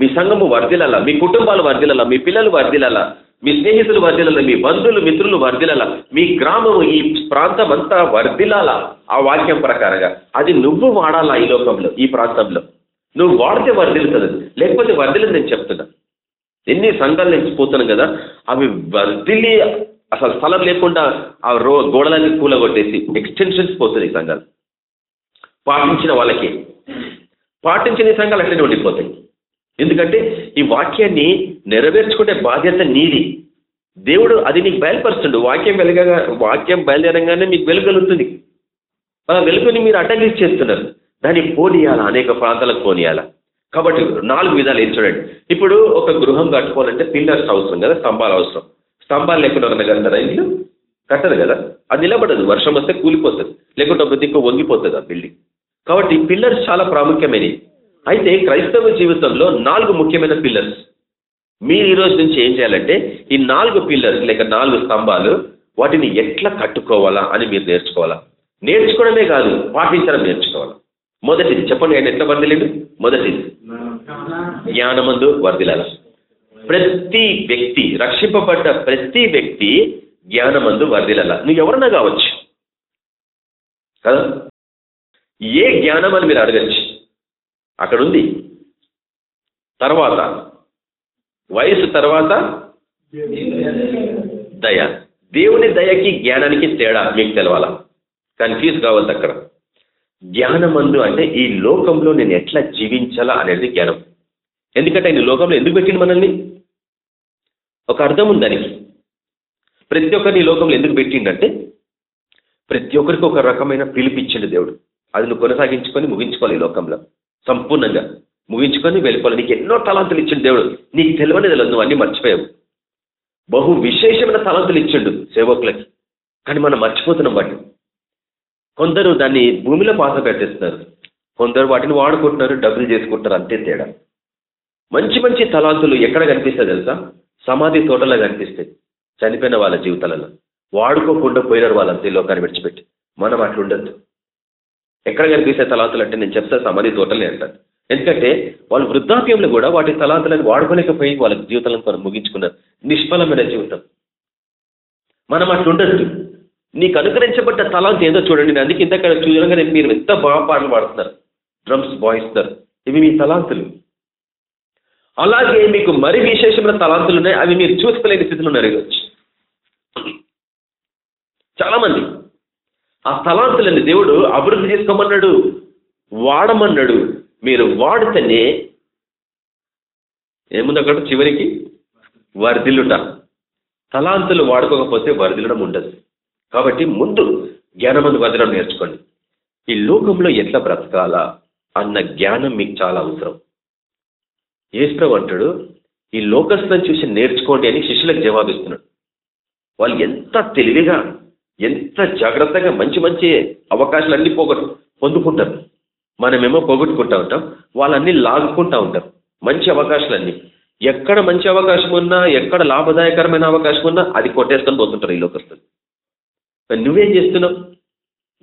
S1: మీ సంఘము వర్ధిలల మీ కుటుంబాలు వర్ధిలల మీ పిల్లలు వర్ధిలల మీ స్నేహితులు వర్ధిలల మీ బంధువులు మిత్రులు వర్ధిలల మీ గ్రామము ఈ ప్రాంతం అంతా వర్ధిలాల ఆ వాక్యం ప్రకారంగా. అది నువ్వు వాడాలా ఈ లోకంలో ఈ ప్రాంతంలో? నువ్వు వాడితే వర్దిలుతుంది లేకపోతే వర్ధిలని నేను చెప్తున్నా. ఎన్ని సంఘాలు నుంచి పోతున్నాం కదా అవి వర్దిలి అసలు స్థలం లేకుండా ఆ రో గోడలన్నీ కూలగొట్టేసి ఎక్స్టెన్షన్స్ పోతుంది ఈ సంఘాలు. పాటించిన వాళ్ళకి. పాటించని సంఘాలు అట్లనే ఉండిపోతాయి. ఎందుకంటే ఈ వాక్యాన్ని నెరవేర్చుకునే బాధ్యత నీది. దేవుడు అది నీకు బయలుపరుస్తుండు. వాక్యం వెలగగా వాక్యం బయలుదేరంగానే మీకు వెలుగలుగుతుంది. ఆ వెలుగుని మీరు అడ్డంకి చేస్తున్నారు. దాన్ని పోనీయాలా? అనేక ప్రాంతాలకు పోనీయాలా? కాబట్టి నాలుగు విధాలు ఏం చూడండి. ఇప్పుడు ఒక గృహం కట్టుకోవాలంటే పిల్లర్స్ అవసరం కదా స్తంభాలు అవసరం స్తంభాలు లేకుండా ఎవరైనా కడతారా ఇల్లు కట్టదు కదా. అది నిలబడదు. వర్షం వస్తే కూలిపోతుంది. లేకుంటే ఒక దిక్కు వంగిపోతుంది ఆ బిల్డింగ్ కాబట్టి పిల్లర్స్ చాలా ప్రాముఖ్యమైనవి. అయితే క్రైస్తవ జీవితంలో నాలుగు ముఖ్యమైన పిల్లర్స్. మీరు ఈ రోజు నుంచి ఏం చేయాలంటే ఈ నాలుగు పిల్లర్స్ లేక నాలుగు స్తంభాలు వాటిని ఎట్లా కట్టుకోవాలా అని మీరు నేర్చుకోవాలా? నేర్చుకోవడమే కాదు పాటించడం నేర్చుకోవాలి? మొదటిది చెప్పండి ఆయన ఎట్లా వర్దిలేడు? మొదటిది జ్ఞానమందు వర్దిలాల. ప్రతి వ్యక్తి రక్షింపబడ్డ ప్రతి వ్యక్తి జ్ఞానమందు వర్దిలాల. నువ్వు ఎవరన్నా కావచ్చు. కదా? ఏ జ్ఞానం అని మీరు అడగచ్చు. అక్కడ ఉంది తర్వాత వయసు తర్వాత దయ. దేవుని దయకి జ్ఞానానికి తేడా మీకు తెలవాలా? కన్ఫ్యూజ్ కావద్దు అక్కడ. జ్ఞానమందు అంటే ఈ లోకంలో నేను ఎట్లా జీవించాలా అనేది జ్ఞానం. ఎందుకంటే ఆయన ఈ లోకంలో ఎందుకు పెట్టింది మనల్ని? ఒక అర్థం ఉంది దానికి. ప్రతి ఒక్కరిని ఈ లోకంలో ఎందుకు పెట్టిండంటే ప్రతి ఒక్కరికి ఒక రకమైన పిలిపిచ్చిండు దేవుడు. అది నువ్వు కొనసాగించుకొని ముగించుకోవాలి ఈ లోకంలో. సంపూర్ణంగా ముగించుకొని వెళ్ళిపోవాలి. నీకు ఎన్నో తలాంతులు ఇచ్చిండు దేవుడు. నీకు తెలియని తెలియదు నువ్వు అన్ని మర్చిపోయావు. బహు విశేషమైన తలాంతులు ఇచ్చిండు సేవకులకి. కానీ మనం మర్చిపోతున్నాం వాటిని. కొందరు దాన్ని భూమిలో పాత పెట్టేస్తున్నారు. కొందరు వాటిని వాడుకుంటున్నారు డబ్బులు చేసుకుంటున్నారు అంతే తేడా. మంచి మంచి తలాంతులు ఎక్కడ కనిపిస్తాయి తెలుసా? సమాధి తోటలో కనిపిస్తాయి. చనిపోయిన వాళ్ళ జీవితాలలో. వాడుకోకుండా పోయినారు వాళ్ళంతా ఈ లోకాన్ని విడిచిపెట్టి. మనం అట్లుండద్దు. ఎక్కడ కనిపిస్తే తలాంతులు అంటే నేను చెప్తా సమాధి తోటలే అంటాను ఎందుకంటే వాళ్ళు వృద్ధాప్యంలో కూడా వాటి తలాంతులను వాడుకోలేకపోయి వాళ్ళ జీవితాలను మనం ముగించుకున్నారు. నిష్ఫలమైన జీవితం. మనం అట్లా ఉండద్దు. నీకు అనుకరించబడ్డ తలాంత ఏదో చూడండి నేను అందుకే ఇంత చూడగానే మీరు ఎంత బాగా పాటలు పాడుతున్నారు. డ్రమ్స్ వాయిస్తున్నారు. ఇవి మీ తలాంతులు. అలాగే మీకు మరి విశేషమైన తలాంతులు ఉన్నాయి. అవి మీరు చూసుకోలేని స్థితిలో ఉన్నారు ఈరోజు. చాలా మంది ఆ స్థలాంతులని దేవుడు అభివృద్ధి చేసుకోమన్నాడు. వాడమన్నాడు. మీరు వాడితేనే ఏముంది అక్కడ చివరికి? వరదిల్లుట తలాంతులు వాడుకోకపోతే వరదిల్లడం ఉండదు. కాబట్టి ముందు జ్ఞానమందు వదలడం నేర్చుకోండి. ఈ లోకంలో ఎట్లా బ్రతకాలా అన్న జ్ఞానం మీకు చాలా అవసరం. ఏసుప్రభు అంటాడు ఈ లోకస్తులను చూసి నేర్చుకోండి అని శిష్యులకు జవాబిస్తున్నాడు. వాళ్ళు ఎంత తెలివిగా ఎంత జాగ్రత్తగా మంచి మంచి అవకాశాలు అన్ని పోగొట్టు పొందుకుంటారు. మనమేమో పోగొట్టుకుంటా ఉంటాం వాళ్ళన్నీ లాగుకుంటా ఉంటారు మంచి అవకాశాలన్నీ. ఎక్కడ మంచి అవకాశం ఉన్నా ఎక్కడ లాభదాయకరమైన అవకాశం ఉన్నా అది కొట్టేసుకొని పోతుంటారు ఈ లోకస్తులు. నువ్వేం చేస్తున్నావు?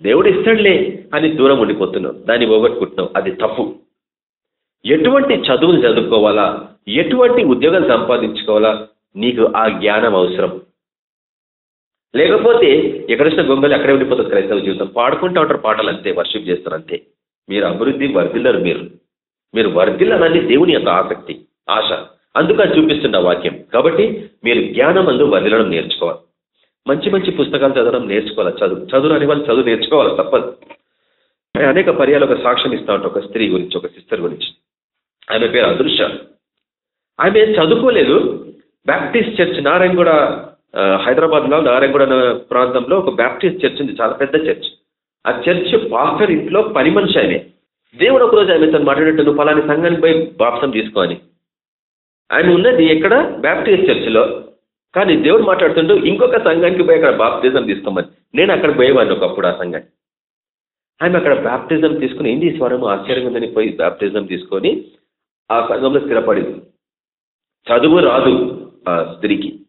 S1: దేవుడు ఇస్తాడులే అని దూరం ఉండిపోతున్నావు. దాన్ని పోగొట్టుకుంటున్నావు. అది తప్పు. ఎటువంటి చదువులు చదువుకోవాలా? ఎటువంటి ఉద్యోగాలు సంపాదించుకోవాలా? నీకు ఆ జ్ఞానం అవసరం. లేకపోతే ఎక్కడొచ్చిన గొంగలి అక్కడే ఉండిపోతుంది క్రైస్తవ జీవితం. పాడుకుంటూ ఉంటారు పాటలు అంతే వర్షిప్ చేస్తారు అంతే. మీరు అభివృద్ధి వర్ధిల్లరు మీరు. మీరు వర్ధిల్లాలని దేవుని యొక్క ఆసక్తి ఆశ. అందుకని చూపిస్తున్న వాక్యం. కాబట్టి మీరు జ్ఞానం అందు వర్ధిల్లడం నేర్చుకోవాలి. మంచి మంచి పుస్తకాలు చదవడం నేర్చుకోవాలి. చదువు చదువు అనే వాళ్ళు చదువు నేర్చుకోవాలి తప్పదు. అనేక పర్యాలు ఒక సాక్ష్యం ఇస్తా ఉంటా ఒక స్త్రీ గురించి ఒక సిస్టర్ గురించి. ఆమె పేరు అదృశ్య. ఆమె చదువుకోలేదు. బ్యాప్టిస్ట్ చర్చ్ నారాయణ కూడా హైదరాబాద్లో నారాయణగూడ ప్రాంతంలో ఒక బ్యాప్టిస్ట్ చర్చ్ ఉంది చాలా పెద్ద చర్చ్. ఆ చర్చ్ పాస్టర్ ఇంట్లో పని మనిషి ఆమె దేవుడు ఒకరోజు ఆమె తను మాట్లాడినట్టు నువ్వు పలాని సంఘానికి పోయి బాప్సం తీసుకో అని. ఉన్నది ఎక్కడ? బ్యాప్టిస్ట్ చర్చిలో. కానీ దేవుడు మాట్లాడుతుంటూ ఇంకొక సంఘానికి పోయి అక్కడ బాప్తిజం తీసుకోమని. నేను అక్కడ పోయేవాడిని ఒకప్పుడు ఆ సంఘానికి. ఆయన అక్కడ బ్యాప్టిజం తీసుకుని ఏంది స్వరం ఆశ్చర్యంగా ఉందని పోయి బ్యాప్టిజం తీసుకొని ఆ సంఘంలో స్థిరపడింది. చదువు రాదు ఆ స్త్రీకి.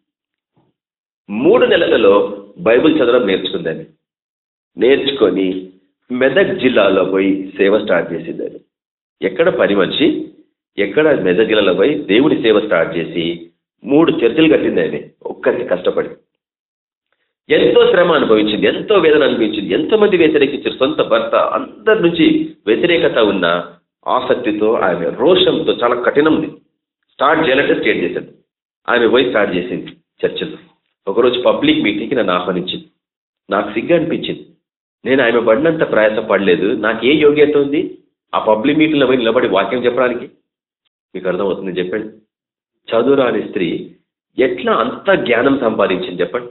S1: మూడు నెలలలో బైబిల్ చదవడం నేర్చుకుందని. నేర్చుకొని మెదక్ జిల్లాలో పోయి సేవ స్టార్ట్ చేసిందని. ఎక్కడ పని మనిషి ఎక్కడ మెదక్ జిల్లాలో పోయి దేవుడి సేవ స్టార్ట్ చేసి మూడు చర్చలు కట్టింది ఆమె కష్టపడి. ఎంతో శ్రమ అనుభవించింది ఎంతో వేదన అనిపించింది ఎంతమంది వ్యతిరేకించారు సొంత భర్త అందరి నుంచి వ్యతిరేకత ఉన్న ఆసక్తితో ఆమె రోషంతో చాలా కఠినం స్టార్ట్ చేయాలంటే స్టేట్ చేశాడు ఆమె పోయి స్టార్ట్ చేసింది చర్చలు. ఒకరోజు పబ్లిక్ మీటింగ్కి నన్ను ఆహ్వానించింది. నాకు సిగ్గు అనిపించింది. నేను ఆమె పడినంత ప్రయాస పడలేదు. నాకు ఏ యోగ్యత ఉంది? ఆ పబ్లిక్ మీటింగ్లో పోయి నిలబడి వాక్యం చెప్పడానికి? మీకు అర్థమవుతుంది చెప్పండి. చదువురాని స్త్రీ ఎట్లా అంత జ్ఞానం సంపాదించింది చెప్పండి.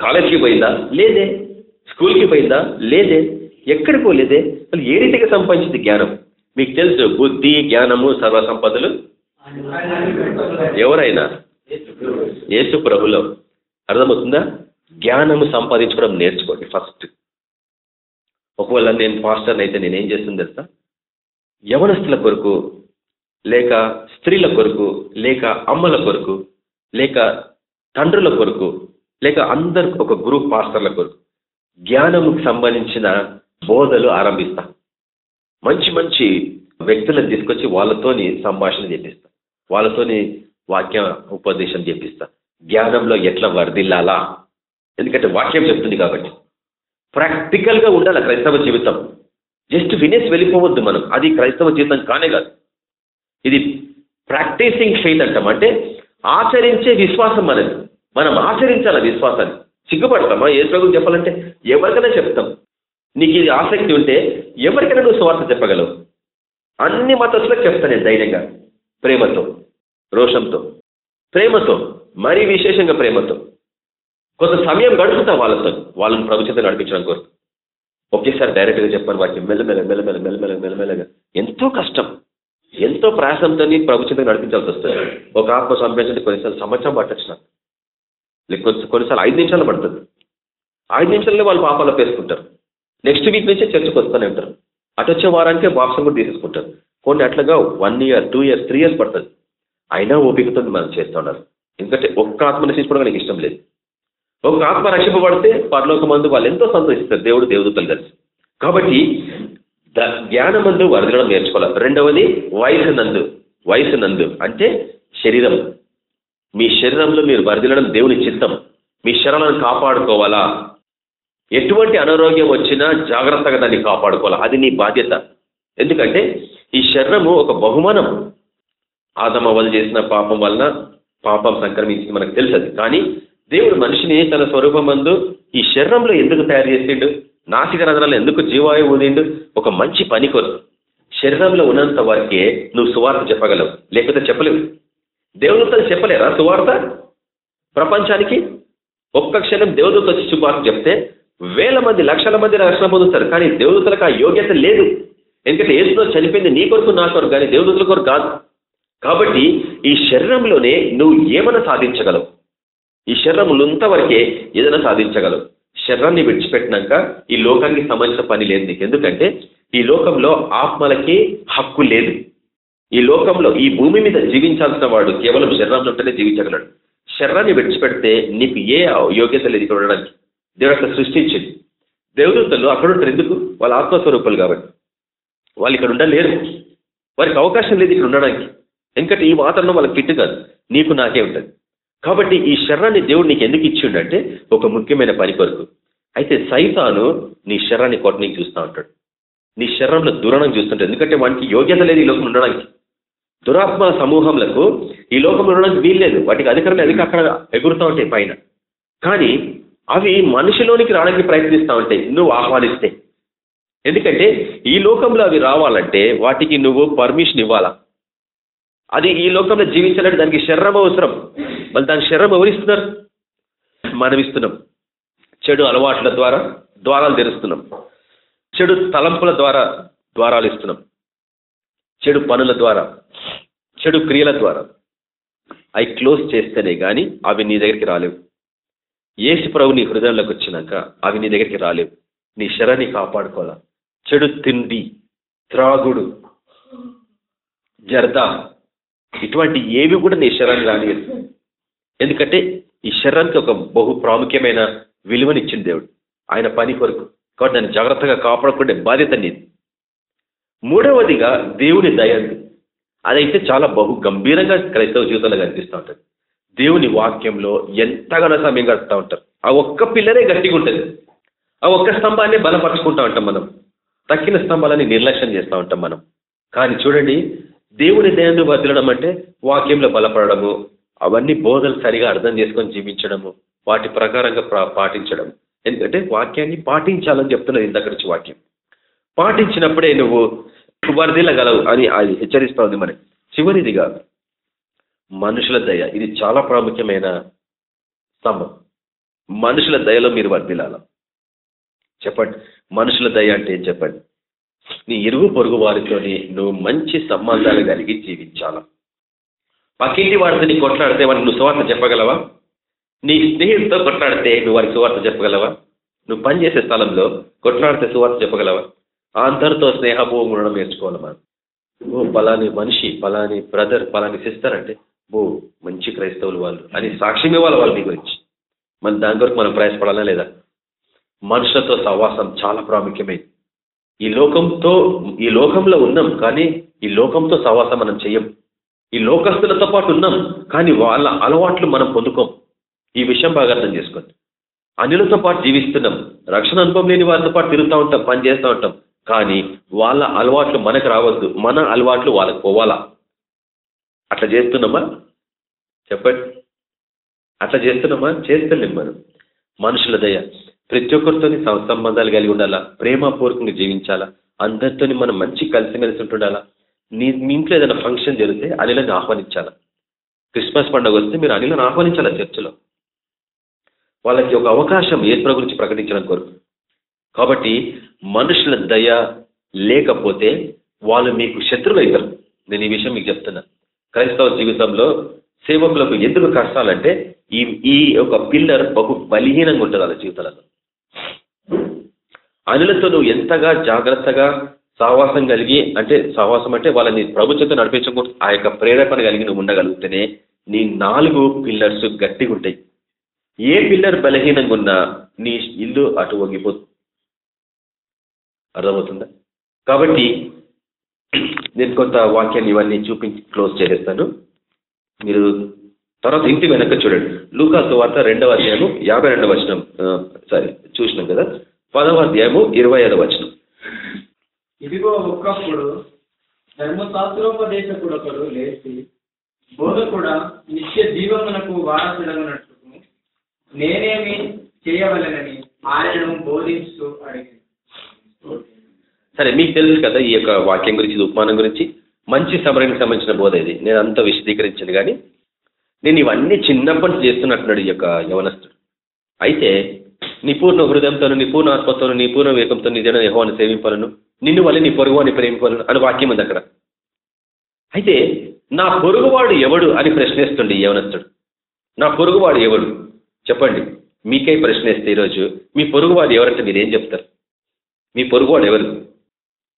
S1: కాలేజ్కి పోయిందా? లేదే. స్కూల్కి పోయిందా? లేదే. ఎక్కడికి పోలేదే? అసలు ఏ రీతిగా సంపాదించింది జ్ఞానం? మీకు తెలుసు బుద్ధి జ్ఞానము సర్వ సంపదలు ఎవరైనా? యేసు ప్రభులో అర్థమవుతుందా? జ్ఞానము సంపాదించుకోవడం నేర్చుకోండి ఫస్ట్. ఒకవేళ నేను పాస్టర్ని అయితే నేను ఏం చేస్తుంది తెలుసా? యవనస్తుల కొరకు లేక స్త్రీల కొరకు లేక అమ్మల కొరకు లేక తండ్రుల కొరకు లేక అందరు ఒక గ్రూప్ పాస్టర్ల కొరకు జ్ఞానముకు సంబంధించిన బోధలు ఆరంభిస్తా. మంచి మంచి వ్యక్తులను తీసుకొచ్చి వాళ్ళతోని సంభాషణ చేపిస్తా. వాళ్ళతోని వాక్య ఉపదేశం చేపిస్తా. జ్ఞానంలో ఎట్లా వర్దిల్లాలా ఎందుకంటే వాక్యం చెప్తుంది కాబట్టి. ప్రాక్టికల్గా ఉండాలి క్రైస్తవ జీవితం. జస్ట్ వినేసి వెళ్ళిపోవద్దు మనం. అది క్రైస్తవ జీవితం కానే కాదు. ఇది ప్రాక్టీసింగ్ ఫెయిత్ అంటాం. అంటే ఆచరించే విశ్వాసం మనది మనం ఆచరించాలి విశ్వాసాన్ని? సిగ్గుపడతామా? ఏ స్వగం చెప్పాలంటే ఎవరికైనా చెప్తాం. నీకు ఇది ఆసక్తి ఉంటే ఎవరికైనా నువ్వు స్వార్థ చెప్పగలవు. అన్ని మతస్థులకు చెప్తాను నేను ధైర్యంగా. ప్రేమతో రోషంతో. ప్రేమతో. మరీ విశేషంగా ప్రేమతో. కొంత సమయం గడుపుతా వాళ్ళతో. వాళ్ళని ప్రభుత్వం నడిపించడం కోసం ఒకేసారి డైరెక్ట్గా చెప్పాను వాటిని మెల్లమెల్ల మెల్లమెల్ల మెల్లమెల్ల మెల్లమెల్లగా. ఎంతో కష్టం. ఎంతో ప్రయాసంతో ప్రభుత్వం నడిపించాల్సి వస్తుంది. ఒక ఆత్మ సంపాదించే కొన్నిసార్లు సంవత్సరం పట్టచ్చు నాకు లేకపోతే కొన్నిసార్లు ఐదు నిమిషాలు పడుతుంది. ఐదు నిమిషాల్లో వాళ్ళు పాపాలు పేసుకుంటారు నెక్స్ట్ వీక్ నుంచే చర్చకు వస్తూనే ఉంటారు. అటు వచ్చే వారానికే బాప్సం కూడా తీసేసుకుంటారు. కొన్ని అట్లాగా one year two years three years పడుతుంది. అయినా ఓపికతో మనం చేస్తూ ఉన్నారు ఎందుకంటే ఒక్క ఆత్మని తీసుకోవడం నాకు ఇష్టం లేదు. ఒక ఆత్మ రక్షింపబడితే పరలోక మందు వాళ్ళు ఎంతో సంతోషిస్తారు. దేవుడు దేవదూతలు కలిసి. కాబట్టి ద- జ్ఞానమందు వరదడం నేర్చుకోవాలి. రెండవది వయసు నందు. వయసు నందు అంటే శరీరం. మీ శరీరంలో మీరు వరదలడం దేవుని చిత్తం. మీ శరీరాలను కాపాడుకోవాలా? ఎటువంటి అనారోగ్యం వచ్చినా జాగ్రత్తగా దాన్ని కాపాడుకోవాలా? అది నీ బాధ్యత. ఎందుకంటే ఈ శరీరము ఒక బహుమానం. ఆదమవలు చేసిన పాపం వలన పాపం సంక్రమించింది మనకు తెలుసు కానీ దేవుడు మనిషిని తన స్వరూపమందు ఈ శరీరంలో ఎందుకు తయారు చేసిండు? నాసిక రంధ్రాలు ఎందుకు జీవాయువు ఊదిండు? ఒక మంచి పని కొరకు. శరీరంలో ఉన్నంత వరకే నువ్వు సువార్త చెప్పగలవు లేకపోతే చెప్పలేవు. దేవుడితో చెప్పలేరా సువార్త? ప్రపంచానికి ఒక్క క్షణం దేవదూత వచ్చి సువార్త చెప్తే వేల మంది లక్షల మంది రక్షణ పొందుతారు కానీ దేవదూతలకు ఆ యోగ్యత లేదు. ఎందుకంటే ఏసులో చనిపోయింది నీ కొరకు నా కొరకు కానీ దేవదూతల కొరకు కాదు. కాబట్టి ఈ శరీరంలోనే నువ్వు ఏమైనా సాధించగలవు. ఈ శరీరం వరకే ఏదైనా సాధించగలవు. శరీరాన్ని విడిచిపెట్టినాక ఈ లోకానికి సంబంధించిన పని లేదు నీకు. ఎందుకంటే ఈ లోకంలో ఆత్మలకి హక్కు లేదు. ఈ లోకంలో ఈ భూమి మీద జీవించాల్సిన వాడు కేవలం శరీరంలో ఉంటేనే జీవించగలడు. శరీరాన్ని విడిచిపెడితే నీకు ఏ యోగ్యత లేదు ఇక్కడ ఉండడానికి. దేవుడు అక్కడ సృష్టించింది. దేవదూతలు అక్కడ ఉంటారు ఎందుకు? వాళ్ళ ఆత్మస్వరూపాలు కాబట్టి. వాళ్ళు ఇక్కడ ఉండలేరు. వారికి అవకాశం లేదు ఇక్కడ ఉండడానికి. ఎందుకంటే ఈ వాతావరణం వాళ్ళకి ఫిట్ కాదు. నీకు నాకే ఉంటుంది. కాబట్టి ఈ శరీరాన్ని దేవుడు నీకు ఎందుకు ఇచ్చిండంటే ఒక ముఖ్యమైన పని కొరకు. అయితే సైతాను నీ శరీరాన్ని కొట్టనీకి చూస్తూ ఉంటాడు. నీ శరీరంలో దురణం చూస్తుంటాడు. ఎందుకంటే వానికి యోగ్యత లేదు ఈ లోకం ఉండడానికి. దురాత్మ సమూహంలకు ఈ లోకంలో ఉండడానికి వీల్లేదు వాటికి అధికారం అధిక అక్కడ ఎగురుతూ ఉంటాయి పైన? కానీ అవి మనిషిలోనికి రావడానికి ప్రయత్నిస్తూ ఉంటాయి. నువ్వు ఆహ్వానిస్తే. ఎందుకంటే ఈ లోకంలో అవి రావాలంటే వాటికి నువ్వు పర్మిషన్ ఇవ్వాలా? అది ఈ లోకంలో జీవించాలంటే దానికి శరీరం అవసరం. మళ్ళీ దానికి శరీరం ఎవరిస్తున్నారు? మనం ఇస్తున్నాం చెడు అలవాట్ల ద్వారా ద్వారాలు తెరుస్తున్నాం. చెడు తలంపుల ద్వారా ద్వారాలు ఇస్తున్నాం. చెడు పనుల ద్వారా చెడు క్రియల ద్వారా. అవి క్లోజ్ చేస్తేనే కానీ అవి నీ దగ్గరికి రాలేవు. ఏసు ప్రభు నీ హృదయంలోకి వచ్చినాక అవి నీ దగ్గరికి రాలేవు. నీ శరాన్ని కాపాడుకోవాలా? చెడు తిండి త్రాగుడు జర్దా ఇటువంటి ఏవి కూడా నీ శరాన్ని రానియదు ఎందుకంటే ఈ శరీరానికి ఒక బహు ప్రాముఖ్యమైన విలువనిచ్చింది దేవుడు. ఆయన పని కొరకు. కాబట్టి దాన్ని జాగ్రత్తగా కాపాడుకునే బాధ్యత నీది. మూడవదిగా దేవుని దయంది అదైతే చాలా బహు గంభీరంగా క్రైస్తవ జీవితంలో కనిపిస్తూ ఉంటుంది. దేవుని వాక్యంలో ఎంతగానో సమయం గడుపుతూ ఉంటారు. ఆ ఒక్క పిల్లరే గట్టిగా ఉంటుంది. ఆ ఒక్క స్తంభాన్ని బలపరుచుకుంటూ ఉంటాం మనం. తక్కిన స్తంభాలని నిర్లక్ష్యం చేస్తూ ఉంటాం మనం. కానీ చూడండి దేవుని దయను వదిలడం అంటే వాక్యంలో బలపడము అవన్నీ బోధలు సరిగా అర్థం చేసుకొని జీవించడము వాటి ప్రకారంగా పాటించడం. ఎందుకంటే వాక్యాన్ని పాటించాలని చెప్తున్నది ఇంత నుంచి వాక్యం. పాటించినప్పుడే నువ్వు వర్ధిల్లగలవు అని అది హెచ్చరిస్తూ ఉంది మనకి చివరిదిగా మనుషుల దయ ఇది చాలా ప్రాముఖ్యమైన స్తంభం. మనుషుల దయలో మీరు వర్దిల్లాల చెప్పండి. మనుషుల దయ అంటే ఏం చెప్పండి? నీ ఇరుగు పొరుగు వారితోని నువ్వు మంచి సంబంధాలు కలిగి జీవించాల? పక్కింటి వాడితో నీ కొట్లాడితే వాడికి నువ్వు సువార్త చెప్పగలవా? నీ స్నేహితులతో కొట్లాడితే నువ్వు వారికి సువార్త చెప్పగలవా? నువ్వు పనిచేసే స్థలంలో కొట్లాడితే సువార్త చెప్పగలవా? అందరితో స్నేహభూమి ఉండడం నేర్చుకోవాలి మనం. ఓ పలాని మనిషి పలాని బ్రదర్ పలాని సిస్టర్ అంటే ఓ మంచి క్రైస్తవులు వాళ్ళు. అని సాక్ష్యం ఇవ్వాలి వాళ్ళు నీ గురించి. మన దాని కొరకు మనం ప్రయాసపడాలా లేదా? మనుషులతో సహవాసం చాలా ప్రాముఖ్యమైంది. ఈ లోకంతో ఈ లోకంలో ఉన్నాం కానీ ఈ లోకంతో సహవాసం మనం చెయ్యం ఈ లోకస్తులతో పాటు ఉన్నాం కానీ వాళ్ళ అలవాట్లు మనం పొందుకోం. ఈ విషయం బాగా అర్థం చేసుకోండి. అన్యులతో పాటు జీవిస్తున్నాం. రక్షణ అనుభవం లేని వారితో పాటు తిరుగుతూ ఉంటాం పని చేస్తూ ఉంటాం. కానీ వాళ్ళ అలవాట్లు మనకు రావద్దు. మన అలవాట్లు వాళ్ళకి పోవాలా? అట్లా చేస్తున్నామా? చెప్పండి. అట్లా చేస్తున్నామా? చేస్తలేం మనం. మనుషుల దయ. ప్రతి ఒక్కరితోని సం- సంబంధాలు కలిగి ఉండాలా? ప్రేమపూర్వకంగా జీవించాలా? అందరితోని మనం మంచి కలిసిమెలిసి ఉంటుండాలా? నీ మీ ఇంట్లో ఏదైనా ఫంక్షన్ జరిగితే అనిలని ఆహ్వానించాలా? క్రిస్మస్ పండుగ వస్తే మీరు అనిలను ఆహ్వానించాలా చర్చిలో? వాళ్ళకి ఒక అవకాశం ఏసు గురించి ప్రకటించడం కొరకు. కాబట్టి మనుషుల దయ లేకపోతే వాళ్ళు మీకు శత్రువు అవుతారు. నేను ఈ విషయం మీకు చెప్తున్నా. క్రైస్తవ జీవితంలో సేవకులకు ఎందుకు కష్టాలంటే ఈ ఈ ఒక పిల్లర్ బహు బలహీనంగా ఉంటుంది వాళ్ళ జీవితాలలో. అనులతో నువ్వు ఎంతగా జాగ్రత్తగా సహవాసం కలిగి అంటే సహవాసం అంటే వాళ్ళని ప్రభుత్వంతో నడిపించకుండా ఆ యొక్క ప్రేరేపణ కలిగి నువ్వు ఉండగలిగితేనే నీ నాలుగు పిల్లర్స్ గట్టిగా ఉంటాయి. ఏ పిల్లర్ బలహీనంగా ఉన్నా నీ ఇల్లు అటు వంగిపోతుంది అర్థమవుతుందా? కాబట్టి నేను కొంత వాక్యాన్ని ఇవన్నీ చూపించి క్లోజ్ చేసేస్తాను. మీరు తర్వాత ఇంటి వెనక చూడండి. లూకాసు వార్త రెండవ అధ్యాయము యాభై రెండవ వచనం సారీ చూసినాం కదా? పదవ అధ్యాయము ఇరవై ఐదవ వచనం.
S3: ఇదిగో ఒక్కప్పుడు ధర్మశాస్త్రోపదేశకుడు ఒకడు లేచి బోధకుడా నిత్య జీవమునకు వారసుడగనట్లు నేనేమి చేయవలనని ఆయనను బోధిస్తూ అడిగాను.
S1: సరే మీకు తెలుసు కదా ఈ యొక్క వాక్యం గురించి ఉపమానం గురించి? మంచి సమరానికి సంబంధించిన బోధ ఇది. నేను అంత విశదీకరించను కానీ నేను ఇవన్నీ చిన్నప్పటి నుంచి చేస్తున్నట్టున్నాడు ఈ యొక్క యవనస్తుడు. అయితే నీ పూర్ణ హృదయంతో నీ పూర్ణ ఆత్మతో నీ పూర్ణ వేగంతో నీ జన సేవింపాలను నిన్ను వల్ల నీ పొరుగువాడిని ప్రేమిపాలను అని వాక్యం ఉంది అక్కడ. అయితే నా పొరుగువాడు ఎవడు అని ప్రశ్నిస్తుండే యవనస్తుడు. నా పొరుగువాడు ఎవడు? చెప్పండి. మీకై ప్రశ్నిస్తే ఈరోజు మీ పొరుగువాడు ఎవరంటే మీరేం చెప్తారు? మీ పొరుగువాడు ఎవరు?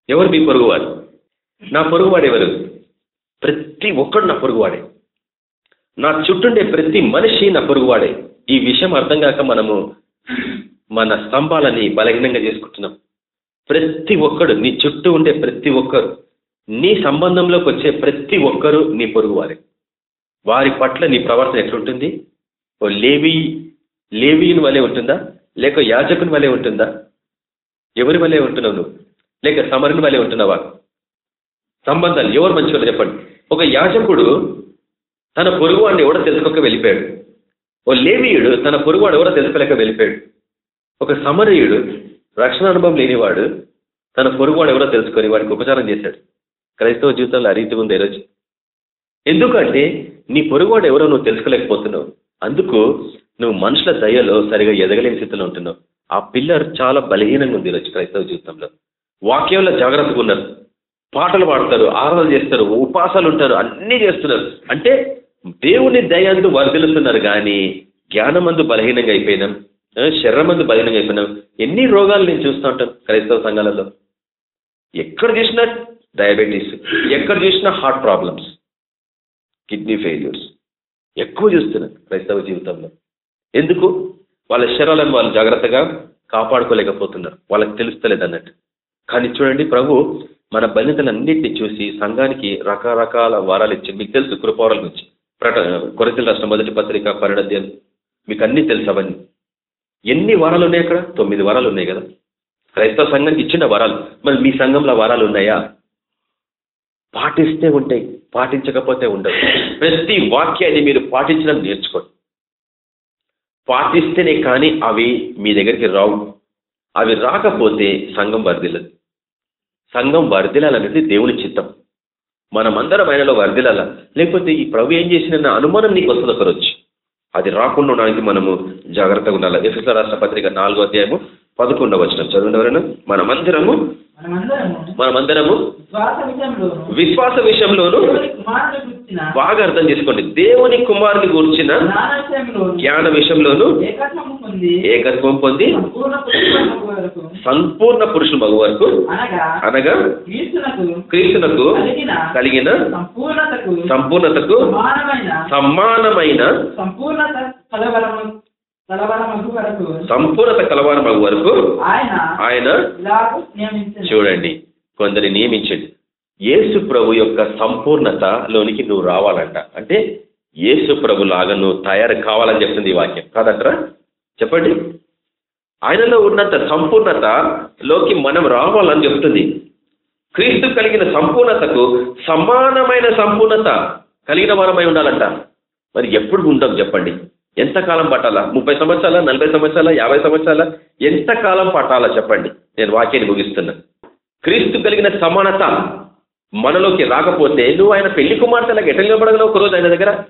S1: ఎవరు మీ పొరుగువాడు నా పొరుగువాడు ఎవరు? ప్రతి ఒక్కడు నా పొరుగువాడే నా చుట్టుండే ప్రతి మనిషి నా పొరుగువాడే ఈ విషయం అర్థం కాక మనము మన స్తంభాలని బలహీనంగా చేసుకుంటున్నాం. ప్రతి ఒక్కడు నీ చుట్టూ ఉండే ప్రతి ఒక్కరు నీ సంబంధంలోకి వచ్చే ప్రతి ఒక్కరు నీ పొరుగువారే వారి. పట్ల నీ ప్రవర్తన ఎట్లుంటుంది? ఓ లేవి లేవీని వలె ఉంటుందా? లేక యాజకుని వలె ఉంటుందా? ఎవరి వలె ఉంటున్నావు నువ్వు? లేక సమరుని వలె ఉంటున్నావా? సంబంధాలు ఎవరు మంచివాళ్ళు చెప్పండి. ఒక యాజకుడు తన పొరుగు వాడిని ఎవడో తెలుసుకోక వెళ్ళిపోయాడు. ఓ లేవీయుడు తన పొరుగువాడు ఎవరో తెలుసుకోలేక వెళ్ళిపోయాడు. ఒక సమరయుడు రక్షణ అనుభవం లేనివాడు తన పొరుగువాడు ఎవరో తెలుసుకొని వాడికి ఉపచారం చేశాడు. క్రైస్తవ జీవితంలో అరీతి ఉంది ఈరోజు ఎందుకంటే నీ పొరుగువాడు ఎవరో నువ్వు తెలుసుకోలేకపోతున్నావు. అందుకు నువ్వు మనుషుల దయలో సరిగా ఎదగలేని స్థితిలో ఉంటున్నావు. ఆ పిల్లర్ చాలా బలహీనంగా ఉంది ఈరోజు క్రైస్తవ జీవితంలో. వాక్యంలో జాగ్రత్తగా ఉన్నారు. పాటలు పాడతారు ఆరాధన చేస్తారు ఉపాసాలు ఉంటారు అన్నీ చేస్తున్నారు. అంటే దేవుని దయందు వర్ధిల్లుతున్నారు కానీ జ్ఞానమందు బలహీనంగా అయిపోయినాం. శరీరమందు బలహీనంగా అయిపోయినాం. ఎన్ని రోగాలు నేను చూస్తూ ఉంటాను క్రైస్తవ సంఘాలలో. ఎక్కడ చూసినా డయాబెటీస్ ఎక్కడ చూసినా హార్ట్ ప్రాబ్లమ్స్ కిడ్నీ ఫెయిల్యూర్స్. ఎక్కువ చూస్తున్నాను క్రైస్తవ జీవితంలో. ఎందుకు? వాళ్ళ శరీరాలను వాళ్ళు జాగ్రత్తగా కాపాడుకోలేకపోతున్నారు. వాళ్ళకి తెలుస్తలేదు అన్నట్టు. కానీ చూడండి ప్రభు మన బలితలన్నింటినీ చూసి సంఘానికి రకరకాల వారాలు ఇచ్చి మీకు తెలుసు కృపవరాల గురించి. ప్రట కొరతల రాష్ట్రం మొదటి పత్రిక పరిణద్యం మీకు అన్నీ తెలుసు అవన్నీ. ఎన్ని వారాలు ఉన్నాయి అక్కడ? తొమ్మిది వారాలు ఉన్నాయి కదా. క్రైస్తవ సంఘానికి ఇచ్చిన వరాలు. మరి మీ సంఘంలో వరాలు ఉన్నాయా? పాటిస్తే ఉంటాయి. పాటించకపోతే ఉండవు. ప్రతి వాక్యాన్ని మీరు పాటించడం నేర్చుకోండి. పాటిస్తేనే కానీ అవి మీ దగ్గరికి రావు. అవి రాకపోతే సంఘం వర్ధిల్లదు. సంఘం వర్ధిలాలనేది దేవుని చిత్తం. మనమందరం ఆయనలో వర్ధిలాల లేకపోతే ఈ ప్రభు ఏం చేసిన అనుమానం నీకు వస్తుంది ఒకరొచ్చు అది రాకుండా ఉండడానికి మనము జాగ్రత్తగా ఉండాలి? ఎఫ్ఎస్ఆర్ రాష్ట్ర పత్రిక నాలుగో అధ్యాయము పదకొండవ వచ్చిన చదువునవరైనా మనమందరము
S4: మనమందరము
S1: విశ్వాస విషయంలోను బాగా అర్థం చేసుకోండి. దేవుని కుమారుని గూర్చిన
S4: జ్ఞాన విషయంలోను
S1: ఏకత్వం పొంది
S4: సంపూర్ణ
S1: పురుషుల మగ వరకు
S4: అనగా క్రీస్తునకు కలిగిన సంపూర్ణతకు
S1: సంపూర్ణతకు
S4: సమానమైన
S1: సమానమైన
S4: సంపూర్ణత
S1: కలవారి వరకు
S4: ఆయన
S1: చూడండి కొందరిని నియమించండి. యేసు ప్రభు యొక్క సంపూర్ణతలోనికి నువ్వు రావాలంట. అంటే యేసు ప్రభు లాగా నువ్వు తయారు కావాలని చెప్తుంది ఈ వాక్యం. కాదంటారా? చెప్పండి. ఆయనలో ఉన్నంత సంపూర్ణతలోకి మనం రావాలని చెప్తుంది. క్రీస్తు కలిగిన సంపూర్ణతకు సమానమైన సంపూర్ణత కలిగిన వారమై ఉండాలంట. మరి ఎప్పుడు ఉంటాం చెప్పండి. ఎంతకాలం పట్టాలా? ముప్పై సంవత్సరాలా? నలభై సంవత్సరాలా? యాభై సంవత్సరాల? ఎంతకాలం పట్టాలా చెప్పండి? నేను వాక్యాన్ని ముగిస్తున్నా. క్రీస్తు కలిగిన సమానత మనలోకి రాకపోతే నువ్వు ఆయన పెళ్ళి కుమార్తెలకు ఎట్లా నిలబడగలవు ఒకరోజు ఆయన దగ్గర?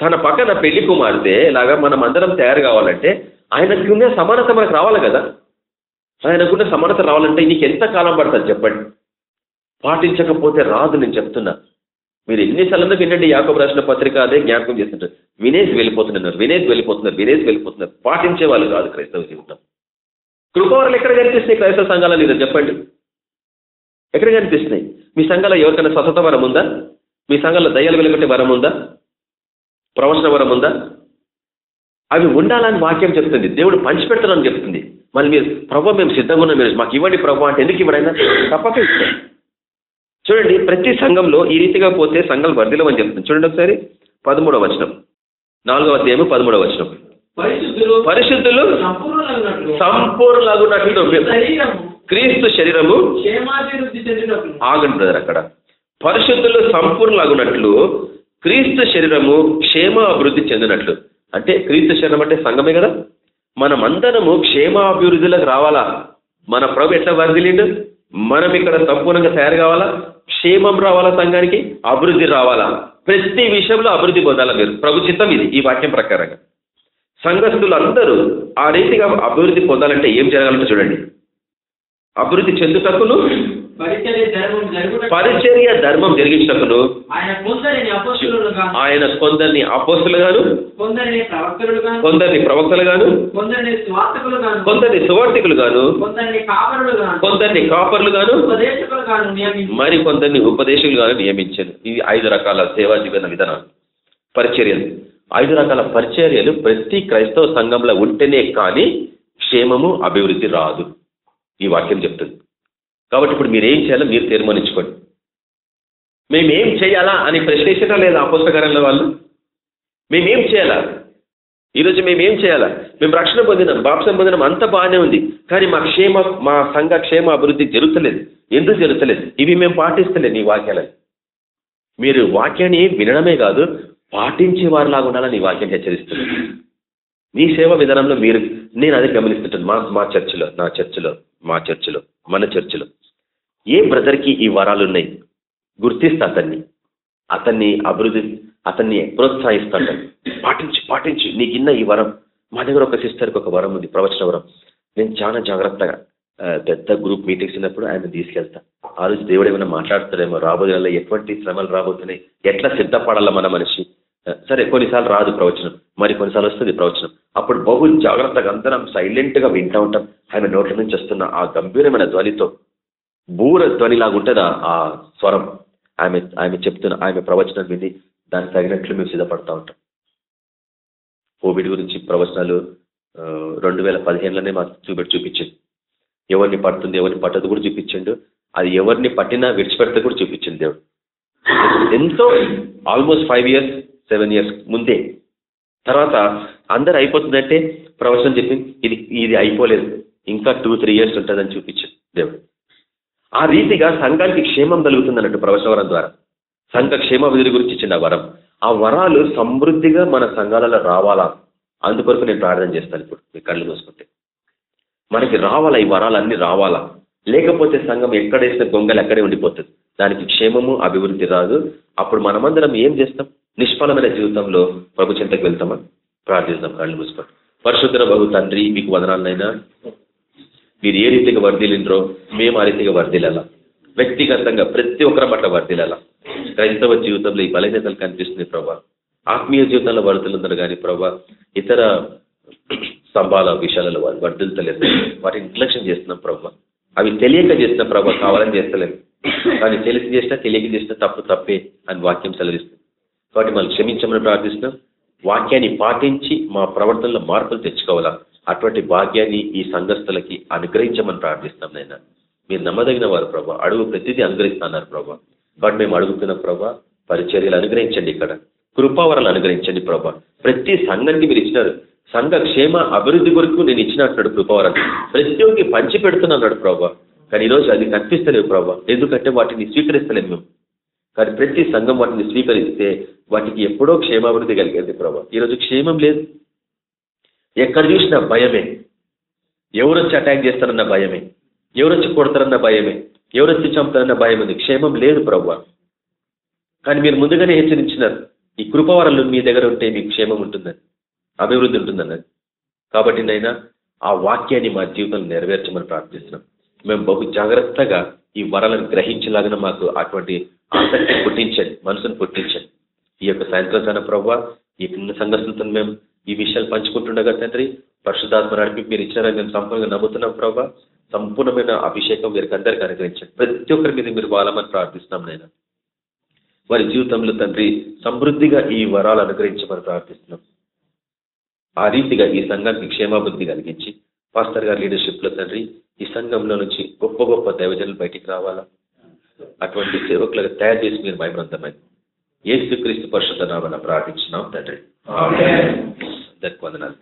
S1: తన పక్కన పెళ్ళి కుమార్తె లాగా మనం అందరం తయారు కావాలంటే ఆయనకున్న సమానత మనకు రావాలి కదా? ఆయనకున్న సమానత రావాలంటే నీకు ఎంత కాలం పడుతుంది చెప్పండి? పాటించకపోతే రాదు నేను చెప్తున్నా. మీరు ఎన్నిసార్లు వినండి. యాకబ్ రాసిన పత్రిక అదే జ్ఞాపకం చేస్తుంటారు. వినేసి వెళ్ళిపోతున్నారు. వినేసి వెళ్ళిపోతున్నారు. వినేసి వెళ్ళిపోతున్నారు. పాటించే వాళ్ళు కాదు క్రైస్తవ జీవితం. కృపవరాలు ఎక్కడ కనిపిస్తున్నాయి క్రైస్తవ సంఘాల మీద చెప్పండి. ఎక్కడ కనిపిస్తున్నాయి? మీ సంఘాలు ఎవరికైనా స్వతంత్ర వరం ఉందా? మీ సంఘాల దయ్యాలు వెలుగుంటే వరం ఉందా? ప్రవచన వరం ఉందా? అవి ఉండాలని వాక్యం చెప్తుంది. దేవుడు పంచిపెడతానని చెప్తుంది. మళ్ళీ మీరు ప్రభావ మేము సిద్ధంగా ఉన్నాం. మీరు మాకు ఇవ్వండి ప్రభావ అంటే ఎందుకు ఇవ్వడైనా? తప్పక ఇస్తాం చూడండి ప్రతి సంఘంలో ఈ రీతిగా పోతే సంఘాలు వర్ధిలమని చెప్తుంది. చూడండి ఒకసారి పదమూడవ వచనం. నాలుగవ అధ్యాయము పదమూడవ వచనం.
S3: పరిశుద్ధులు
S1: సంపూర్ణలాగున్నట్లు
S3: శరీరము.
S1: క్రీస్తు శరీరము. ఆగండి బ్రదర్ అక్కడ. పరిశుద్ధులు సంపూర్ణలాగున్నట్లు క్రీస్తు శరీరము క్షేమ అభివృద్ధి చెందినట్లు. అంటే క్రీస్తు శరీరం అంటే సంఘమే కదా? మనమందరము క్షేమ అభివృద్ధిలోకి రావాలా? మన ప్రభు ఎట్లా వర్ధిలిండు మనం ఇక్కడ సంపూర్ణంగా తయారు కావాలా? క్షేమం రావాలా సంఘానికి? అభివృద్ధి రావాలా? ప్రతి విషయంలో అభివృద్ధి పొందాలా మీరు? ప్రభు చిత్తం ఇది ఈ వాక్యం ప్రకారంగా. సంఘస్థులందరూ ఆ రీతిగా అభివృద్ధి పొందాలంటే ఏం జరగాలంటే చూడండి. అభివృద్ధి చెందుటకును
S3: పరిచర్య ధర్మం
S1: జరిగించటకును
S3: ఆయన కొందరిని అపోస్తులుగా
S1: ఆయన కొందరిని
S3: కొందరిని ప్రవక్తలుగా
S1: కొందరిని
S3: కొందరిని స్వార్థకులుగా
S1: కొందరిని
S3: ఉపదేశకులుగాను నియమించి
S1: మరి కొందరిని ఉపదేశకులుగాను నియమించాను ఇవి ఐదు రకాల సేవా జీవన విధానం పరిచర్యలు. ఐదు రకాల పరిచర్యలు ప్రతి క్రైస్తవ సంఘంలో ఉంటేనే కానీ క్షేమము అభివృద్ధి రాదు. ఈ వాక్యం చెప్తుంది. కాబట్టి ఇప్పుడు మీరు ఏం చేయాలో మీరు తీర్మానించుకోండి. మేము ఏం చేయాలా అని ప్రశ్నించడం లేదా పుస్తకాలలో వాళ్ళు? మేమేం చేయాలా? ఈరోజు మేమేం చేయాలా? మేము రక్షణ పొందినాం బాప్సం పొందినాం అంత బాగానే ఉంది. కానీ మా క్షేమ మా సంఘ క్షేమ అభివృద్ధి జరుగుతలేదు. ఎందుకు జరుగుతలేదు? ఇవి మేము పాటిస్తలేదు ఈ వాక్యాలని. మీరు వాక్యాన్ని వినడమే కాదు పాటించే వారిలాగా ఉండాలని ఈ వాక్యం హెచ్చరిస్తుంది. మీ సేవ విధానంలో మీరు నేను అది గమనిస్తుంటాను. మా మా చర్చిలో నా చర్చిలో మా చర్చిలో మన చర్చిలో. ఏ బ్రదర్కి ఈ వరాలు ఉన్నాయి గుర్తిస్తా అతన్ని. అతన్ని అభివృద్ధి అతన్ని ప్రోత్సహిస్తాడు పాటించు పాటించు. నీకు ఈ వరం. మా దగ్గర ఒక సిస్టర్కి ఒక వరం ఉంది ప్రవచన వరం. నేను చాలా జాగ్రత్తగా పెద్ద గ్రూప్ మీటింగ్స్ ఉన్నప్పుడు ఆయన తీసుకెళ్తా. ఆ రోజు దేవుడు ఏమైనా మాట్లాడుతాడేమో రాబోయే ఎటువంటి శ్రమలు రాబోతున్నాయి? ఎట్లా సిద్ధపడాల మన మనిషి? సరే కొన్నిసార్లు రాదు ప్రవచనం. మరి కొన్నిసార్లు వస్తుంది ప్రవచనం. అప్పుడు బహు జాగ్రత్తగా అందరం సైలెంట్గా వింటూ ఉంటాం. ఆయన నోట్ల నుంచి వస్తున్న ఆ గంభీరమైన ధ్వనితో. బూర ధ్వనిలాగా ఉంటుంది ఆ- ఆ స్వరం? ఆమె ఆమె చెప్తున్న ఆమె ప్రవచనం విని దానికి తగినట్లు మేము సిద్ధపడతా ఉంటాం. కోవిడ్ గురించి ప్రవచనాలు రెండు వేల పదిహేనులోనే మాకు చూపెట్టి చూపించింది. ఎవరిని పడుతుంది ఎవరిని పట్టదు కూడా చూపించిండు. అది ఎవరిని పట్టినా విడిచిపెడితే కూడా చూపించింది దేవుడు. ఎంతో almost five years seven years ముందే. తర్వాత అందరు అయిపోతుందంటే ప్రవచనం చెప్పింది ఇది ఇది అయిపోలేదు. ఇంకా టూ త్రీ ఇయర్స్ ఉంటుందని చూపించింది దేవుడు. ఆ రీతిగా సంఘానికి క్షేమం కలుగుతుంది అన్నట్టు ప్రవచనవరం ద్వారా. సంఘ క్షేమాభివృద్ధి గురించి ఇచ్చిన వరం. ఆ వరాలు సమృద్ధిగా మన సంఘాలలో రావాలా? అందుకొరకు నేను ప్రార్థన చేస్తాను ఇప్పుడు మీ కళ్ళు మూసుకుంటే. మనకి రావాలా? ఈ వరాలు అన్ని రావాలా? లేకపోతే సంఘం ఎక్కడేసిన గొంగలు అక్కడే ఉండిపోతుంది. దానికి క్షేమము అభివృద్ధి రాదు. అప్పుడు మనమందరం ఏం చేస్తాం? నిష్ఫలమైన జీవితంలో ప్రభు చింతకు వెళ్తామా ప్రార్థిస్తాం కళ్ళు మూసుకోండి. పరిశుద్ధ బహు తండ్రి మీకు వదనాలనైనా మీరు ఏ రీతిగా వర్ధిలిండ్రో మేము ఆ రీతిగా వర్ధిల్లాల. వ్యక్తిగతంగా ప్రతి ఒక్కరి పట్ల వర్ధిల్లాల. క్రైస్తవ జీవితంలో ఈ బలహీనతలు కనిపిస్తుంది ప్రభా. ఆత్మీయ జీవితంలో వర్ధలున్నారు కానీ ప్రభా ఇతర స్తంభాల విషయాలలో వారు వర్ధిల్తలేదు వాటిని నిర్లక్ష్యం చేస్తున్నాం ప్రభా. అవి తెలియక చేసిన ప్రభా కావాలని చేస్తలేము కానీ తెలిసి చేసినా తెలియక చేసినా తప్పు తప్పే అని వాక్యం సెలవిస్తుంది. కాబట్టి మనం క్షమించమని ప్రార్థిస్తున్నాం. వాక్యాన్ని పాటించి మా ప్రవర్తనలో మార్పులు తెచ్చుకోవాలా? అటువంటి భాగ్యాన్ని ఈ సంఘస్థలకి అనుగ్రహించమని ప్రార్థిస్తాం నాయన. మీరు నమ్మదగిన వారు ప్రభా. అడుగు ప్రతిదీ అనుగ్రహిస్తున్నారు ప్రభా. కాబట్టి మేము అడుగుతున్న ప్రభా పరిచర్యలు అనుగ్రహించండి ఇక్కడ. కృపావరాలు అనుగ్రహించండి ప్రభా. ప్రతి సంఘానికి మీరు ఇచ్చినారు. సంఘ క్షేమ అభివృద్ధి కొరకు నేను ఇచ్చినట్టున్నాడు కృపావరాలు. ప్రతి ఒక్కరికి పంచి పెడుతున్నాడు ప్రభా. కానీ ఈరోజు అది కనిపిస్తలేవు ప్రభా. ఎందుకంటే వాటిని స్వీకరిస్తలేము మేము. కానీ ప్రతి సంఘం వాటిని స్వీకరిస్తే వాటికి ఎప్పుడో క్షేమాభివృద్ధి కలిగేది ప్రభా. ఈరోజు క్షేమం లేదు. ఎక్కడ చూసినా భయమే. ఎవరొచ్చి అటాక్ చేస్తారన్న భయమే. ఎవరొచ్చి కొడతారన్న భయమే. ఎవరొచ్చి చంపుతారన్న భయం ఉంది. క్షేమం లేదు ప్రభు. కానీ మీరు ముందుగానే హెచ్చరించినారు. ఈ కృపవరాలు మీ దగ్గర ఉంటే మీకు క్షేమం ఉంటుందని అభివృద్ధి ఉంటుందన్నది. కాబట్టి నైనా ఆ వాక్యాన్ని మా జీవితంలో నెరవేర్చమని ప్రార్థిస్తున్నాం. మేము బహు జాగ్రత్తగా ఈ వరాలను గ్రహించలాగిన మాకు అటువంటి ఆసక్తి పుట్టించండి మనసును పుట్టించండి. ఈ యొక్క సాయంత్రం తన ప్రవ్వ ఈ చిన్న సంఘస్థలతో మేము ఈ విషయాలు పంచుకుంటుండగా తండ్రి పరిశుధాత్మ నడిపి మీరు ఇచ్చారని మేము సంపూర్ణంగా నమ్ముతున్నాం ప్రవ్వ. సంపూర్ణమైన అభిషేకం మీరు అందరికీ అనుగ్రహించండి. ప్రతి ఒక్కరి మీద మీరు వాళ్ళమని ప్రార్థిస్తున్నాం నేను వారి జీవితంలో తండ్రి సమృద్ధిగా ఈ వరాలు అనుగ్రహించమని ప్రార్థిస్తున్నాం. ఆ రీతిగా ఈ సంఘానికి క్షేమాభివృద్ధి కలిగించి పాస్టర్ గారి లీడర్షిప్లో తండ్రి ఈ సంఘంలో నుంచి గొప్ప గొప్ప దైవజనులు బయటికి రావాలా? అటువంటి సేవకులుగా తయారు చేసి మీరు భయప్రంతమైంది ఏసుక్రీస్తు పరిషత్ నామన ప్రార్థించినాం తండ్రి. దానికి వందనాలు.